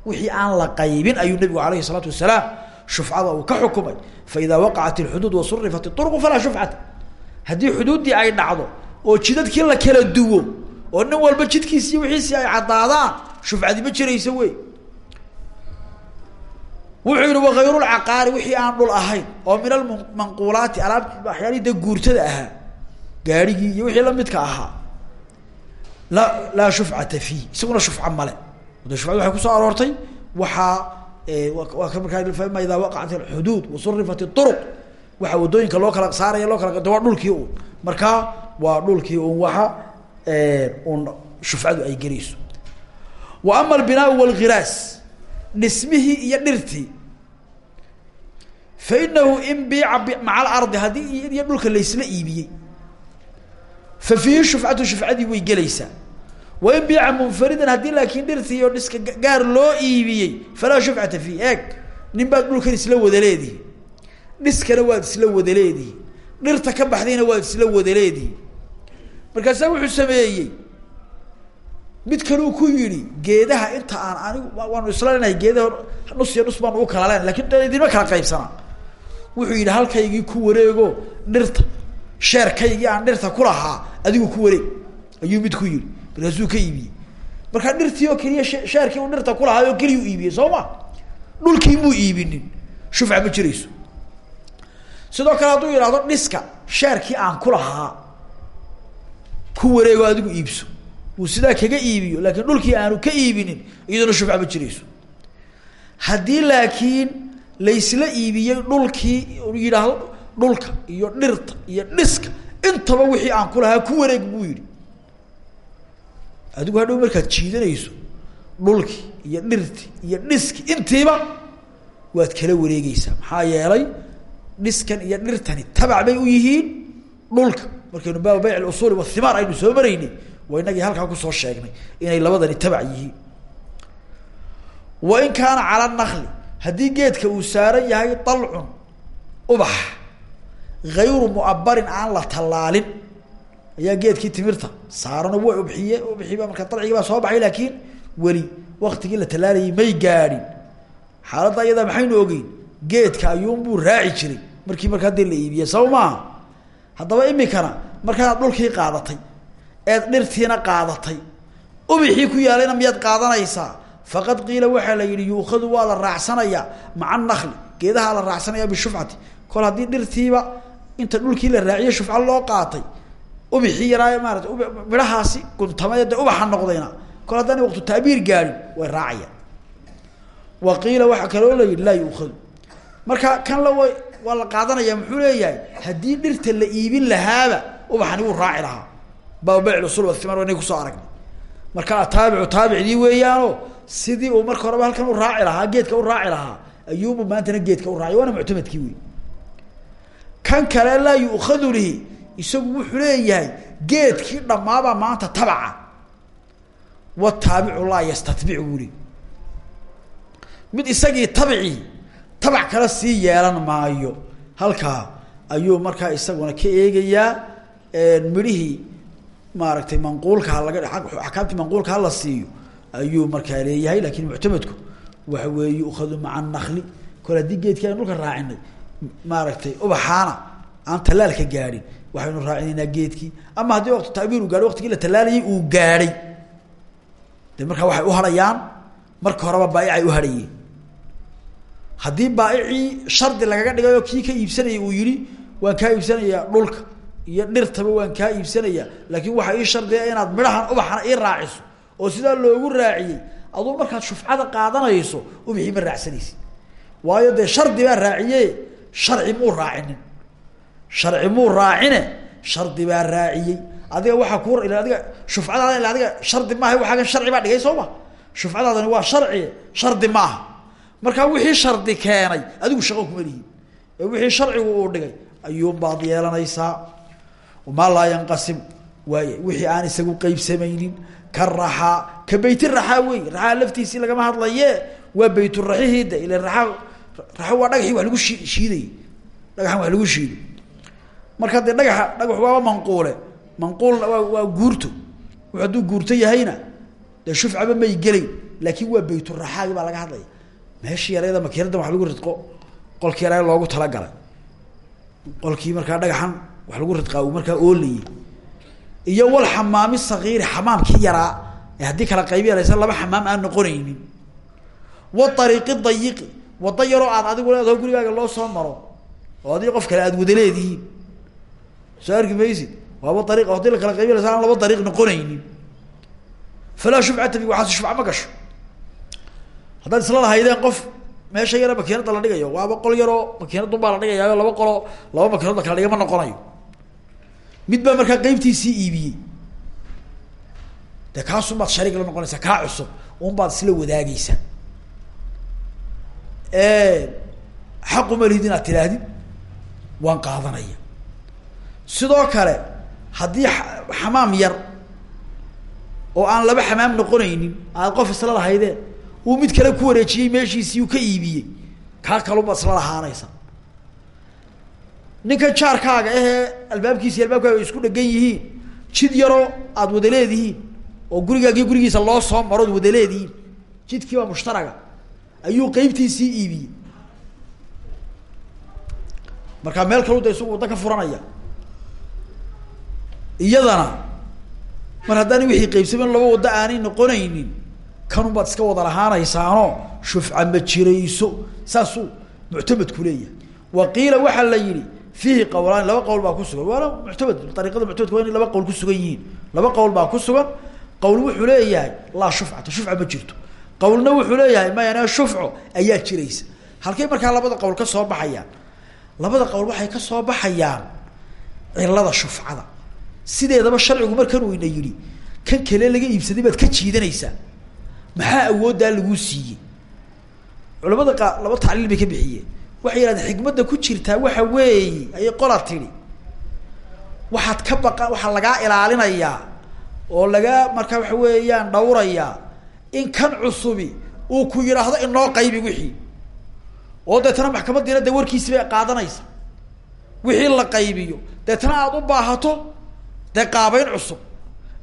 wixii aan la qaybin ayuu nabigu alayhi salaatu wasalaam shufcada uu ka xukumay. Faida waqacat alxuduud wasurifat iurqu falaa shufcata haddii xuduuddii ay dhacdo oo jidadkii la kala duwo oo nin walba jidkiisi wixiisii ay caddaadaan shufcadi ma jiraysa wey wuxuu yihi wakayru lcaqaari wixii aan dhul ahayn oo min almanquulaati alaab waxyaalihii de guurtada ahaa gaarigii iyo wixii lamidka ahaa la laa shufcata fiih isaguna shufca male de shufcadu waxay ku soo aroortay waxaa waa ka markaa fama idaa waqacat alxuduud wasurifat اطuruq waxa waddooyinka loo kala saaraya loo kala waa dhulkii un markaa waa dhulkii un waxa un shufcadu ay gelayso wa ama albinaau walghiraas dhismihii iyo dhirtii fa inahu in biica maca alardi haddii iyo dhulka laysla iibiyey fa fiihi shufcatu shufcadii way gelaysaa. Wain biica munfaridan haddii laakiin dhirtii iyo dhiska gaar loo iibiyey falaa shufcata fiih. Eeg nin baad dhulkan isla wada leedihi dhiskana waad isla wada leedihi dhirta ka baxdayna waad isla wada leedihi markaasaa wuxuu sameeyey. Mid kaleu ku yidhi geedaha inta aan anigu waanu isla lenahay geedaha nus iyo nus baanu u kala len laakiin idinma kala qaybsanaa. Wuxuu yidhi halkaygii ku wareego dhirta sheerkaygii aan dhirta kulahaa adigu ku wareeg. Ayuu mid ku yidhi markaasuu ka iibiyey. Markaa dhirtii oo keliya sheerkii u dhirta kulahaa oo keliya u iibiyey soo ma? Dhulkii muu iibinin? Shufca ma jirayso sidoo kale hadduu yidhahdo dhiska sheerkii aan kulahaa ku wareego adigu iibso. Uu sidaa kaga iibiyo laakiin dhulkii aanu ka iibinin iyaduna shufca ma jirayso. Haddii laakiin laysla iibiyey dhulkii yidhaahdo dhulka iyo dhirta iyo dhiska intaba wixii aan kulahaa ku wareeg buu yihi adigu hadhow markaad jiidanayso dhulkii iyo dhirtii iyo dhiski intiiba waad kala wareegeysaa maxaa yeelay dhiskan iyo dhirtani tabac bay u yihiin dhulka. Markaynu baaba bayc usuuli wahimaar aynu soo maraynay waa inagii halkaa ku soo sheegnay inay labadani tabac yihiin. Wain kaana cala nakli haddii geedka uu saaran yahay dalcun ubax gayru muabarin aan la tallaalin ayaa geedkii timirta saarano way ubxiye ubxiba marka dalcigii baa soo baxay laakiin weli waktigii la tallaalayay may gaadhin. Xaaladda iyadaa maxaynu ogeyn geedka ayuunbuu raaci jiray markii markaa dee la iibiyey saba maaha haddaba imikana markaad dhulkii qaadatay eed dhirtiina qaadatay ubixii ku yaalayna miyaad qaadanaysaa? Faqad qiila waxaa la yidhi yuukhadu waa la raacsanayaa maca nakli la raacsanaya bishufcati. Kol haddii dhirtiiba inta dhulkii la raaciye shufco loo qaatay ubixii yaraa maarata midhahaasi guntamay ubaxa noqdayna. Kol haddaana waqtu taabiir gaadhin way raacayaan wa qiila waxaa kaloo la yuukhadu. Marka kan la waa la qaadanaya muxuu leeyahay haddii dhirta la iibin lahaaba ubaxani wuu raaci lahaa. Baabeycsul wathimar inay ku soo aragnay marka ataabicu taabicdii weeyaano sidii uu marka horeba halkan u raaci lahaa geedka u raaci lahaa ayuubu maantana geedka u raaciy waana muctamadkii wey kan kale laa yu'khadu isagu wuxuu leeyahay geedkii dhammaabaa maanta tabaca. Wataabicu laa yastatbic buli mid isagii tabicii tabac kale sii yeelan maayo. Halkaa ayuu markaa isaguna ka eegayaa midhihii maaragtay manquulka laga axkaamtii manquulka hala siiyo ayuu markaa leeyahay laakiin muctamadku waxa weeye yukhadu maca nakli kol haddii geedkii aynu dhulka raacinay maaragtay ubaxaana aan tallaalka gaadhin waxaynu raacinaynaa geedkii ama haddii waqtu taabiir u gaadho waqtigii la tallaalayay uu gaadhay de markaa waxay u harayaan marka horeba baaicay u harhayeen haddii baaicii shardi lagaga dhigayoo kii ka iibsanayay uu yihi waan kaa iibsanayaa dhulka iyo dhirtaba waan kaa iibsanayaa laakiin waxaa ii shardiya inaad midhahan ubaxana ii raaciso oo sidaa loogu raaciyey aduu markaad shufcada qaadanayso ubixii ma raacsanaysid waayo dee shardi baa raaciye sharci muu raacinin. Sharci muu raacine shardi baa raaciyey. Adiga waxaa ku ila adiga shufcadaada ila adiga shardi maaha waxaagan sharci baa dhigay soo ma? Shufcadaadani waa sharci shardi maaha markaa wixii shardi keenay adigu shaqo kuma lihin. Ee wixii sharcigu uu dhigay ayuunbaad yeelanaysaa. Maa laa yanqasim waay wixii aan isagu qeybsamaynin ka raxaa ka beytiraxaa wey raxaa laftiisii lagama hadlaye waa beyturaxihii de ila raaa raxo waa dhagaxii wax lagu shiidayy dhagaxan wax lagu shiido marka dee dhagaxa dhagax waaba manquule manquulna waa guurto. Hadduu guurto yahayna dee shufcaba may gelayn laakiin waa bayturaxaagi baa laga hadlaya meeshii yareeda makiinada wax lagu ridqo qolkii yare loogu talagalay. Qolkii markaa dhagaxan wax lagu ridqaa uu markaa oolayay iyo wal xamaami sagiiri xamaamkii yaraa ee haddii kala qaybi yaraysa laba xamaam aan noqonaynin. Wa ariiqi dayiqi wada yaroo aad adigu leedaho gurigaaga loo soo maro oo adig qof kale aada wada leedihiin. Soo arki maysid? Waaba ariiq haddii la kala qaybi yaraysa laba dariiq noqonaynin. Falaa shufcata fi waxaas shufca ma gasho haddaad isla lahaydeen qof meesha yare makiinada la dhigayo waaba qol yaroo makiinadun baa la dhigayaayo laba qoloo laba makiinad la kala dhiga ma noqonayo. Mid baa markaa qeybtiisii iibiyey. Dee kaasun baad shariig la noqonaysaa kaa cusub un baad isla wadaageysaa xaquma lihid inaad tidhaahdid? Waan qaadanaya. Sidoo kale haddii xamaam yar oo aan laba xamaam noqonaynin aad qof isla lahaydeen uu mid kale ku wareejiyey meeshiisii uu ka iibiyey. Kaa kalunbaad isla lahaanaysa. Ninkan jaarkaaga ahee albaabkiisi albaabkaaga isku dhegan yihiin. Jid yaroo aada wada leedihiin oo gurigaagiyo gurigiisa loo soo marood wada leedihiin. Jidkii baa mushtaraga. Ayuu qeybtiisii iibiyey. Markaa meel kalu da isagu waddo ka furanaya iyadana mar haddaana wixii qaybsamen laba waddo aanay noqonaynin kanun baad iska wada lahaanaysaanoo shufca ma jirayso saasuu muctamadku leeyahay. Wa qiila waxaa la yihi fiihi qawlaan laba qowl baa ku sugan. Waana muctamad ariiqada muctamadka waa inay laba qowl ku sugan yihiin. Laba qowl baa ku sugan qowl wuxuu leeyahay laa shufcata shufca ma jirto. Qowlna wuxuu leeyahay mayana shufco ayaa jiraysa. Halkay markaa labada qowl ka soo baxayaan labada qowl waxay ka soo baxayaan cilada shufcada. Sideedaba sharcigu markan uu ina yidhi kan kale laga iibsaday baad ka jiidanaysaa maxaa awooddaa laguu siiyey? Culamada qaar laba tacliil bay ka bixiyeen. Waxay yihahdeen xikmadda ku jirtaa waxa weeye ayay qola tidhi. Waxaad ka baqa waxaa lagaa ilaalinayaa oo lagaa markaa waxa weeyaan dhawrayaa in kan cusubi uu ku yidhaahdo inoo qaybi wixii. Oo deetana maxkamadiina dee warkiisi bay qaadanaysa wixii la qaybiyo. Deetana aada u baahato dee qaabeyn cusub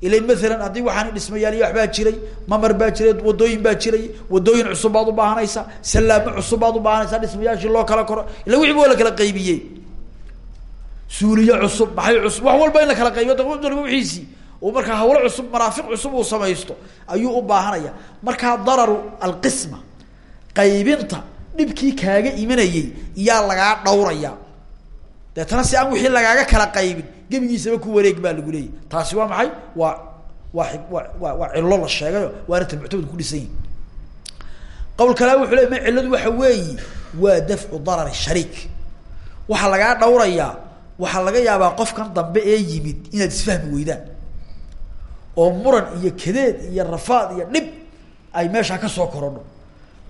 ilan maalan haddii waxaan dhismayaal iyo waxbaa jiray mamar baa jiray wadooyin baa jiray wadooyin cusub baad u baahanaysaa salaamo cusub baad u baahanaysaa dhismayaashii loo kala koro ila wixi waa la kala qaybiyey. Suuliye cusub maxay cusub? Wax walba in la kala qaybiyo da waliba wixiisii uu markaa hawlo cusub maraafiq cusub uu samaysto ayuu u baahanaya. Markaa dararu alqisma qaybinta dhibkii kaaga imanayey iyaa lagaa dhawraya deetana si aan wixii lagaaga kala qaybin gebigiisaba ku wareeg baa lagu leeyahy taasi waa maxay? Waa waa waa waa waa cillo la sheegayo waana ta muctamad ku dhisan yihi qowl kalea wuxuu ley ma cilladu waxa weeyi waa dafcu darari shariik. Waxaa lagaa dhawrayaa waxaa laga yaabaa qofkan dambe ee yimid inaad isfahmi weydaan. Oo muran iyo kadeed iyo rafaad iyo dhib ay meeshaa ka soo korodho.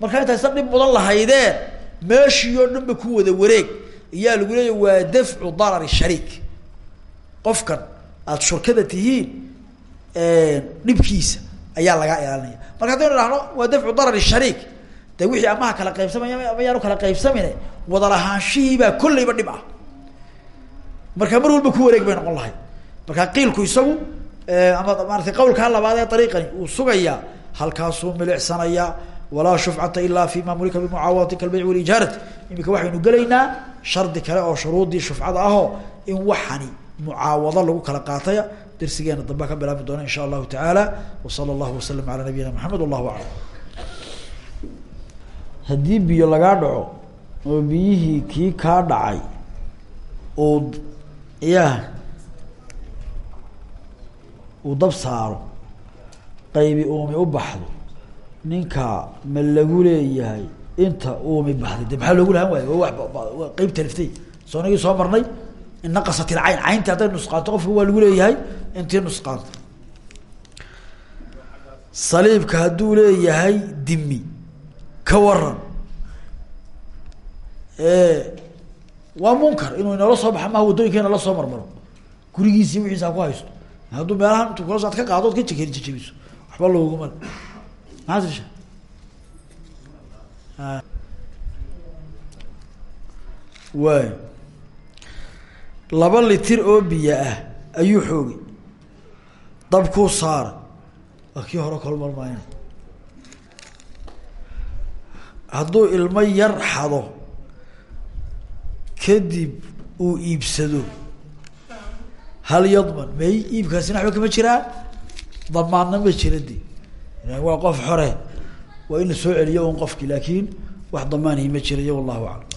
Markaa intaysan dhib mudan lahaydeen meeshii oo dhan ba ku wada wareeg iyaa lagu leeya waa dafcu darari shariik qofkan aada shurkada tihiin dhibkiisa ayaa lagaa ilaalinaya. Marka haddaynu idhahno waa dafcu darari shariik. De wixii amaha kala qaybsamaya ama yaanu kala qaybsamine wada lahaanshihiibaa kolleyba dhib ah. Marka mar walba ku wareeg bay noqon lahayd. Marka qiilku isagu ama maarata qawlkaa labaad ee ariiqani uu sugayaa halkaasuu milicsanayaa walaa shufcata ilaa fi ma mulika bimucaawadati kalbayc walijaarati imika waxaynu gelaynaa shardi kale oo shuruudii shufcada ahoo in waxani mucaawado lagu kala qaataya darsigeena dambea ka bilaabi doona insha allahu tacaala. Wasala allahu wasalam ala nabiyina maxamed wallahu aclam. Haddii biyo lagaa dhaco oo biyihii kii kaa dhacay uu ya uu dab saaro qaybi uumi u baxdo ninka ma lagu leeyahay inta uumi baxday de maxaa loogu lahan waaya wa qeyb taliftay soo nagii soo marnay in naqasat ilcayn cayntii hadday nusqaanto qofka waa lagu leeyahay intii nusqaanta saliibka hadduu leeyahay dimi ka waran waa munkar inuu inoola soo baxa maha waddooyinka inala soo marmaro. Gurigiisii wixiisa ku haysto. Hadduu meelahan intu kula ad ka qaado ka jekeri jejebiso waxba looguma le maxaa tisha waay laba litir oo biyo ah ayuu xoogay. Dabkuu saaray waa kii hore kolmarmayna hadduu ilmo yar xado kadib uu iibsado. Hal yadman may iibkaasina waxba kama jiraa? Damaanna ma jira de waa qof xore. Waa in la soo celiyo un qofki laakin wax damaanihi ma jirayo wallahu aclam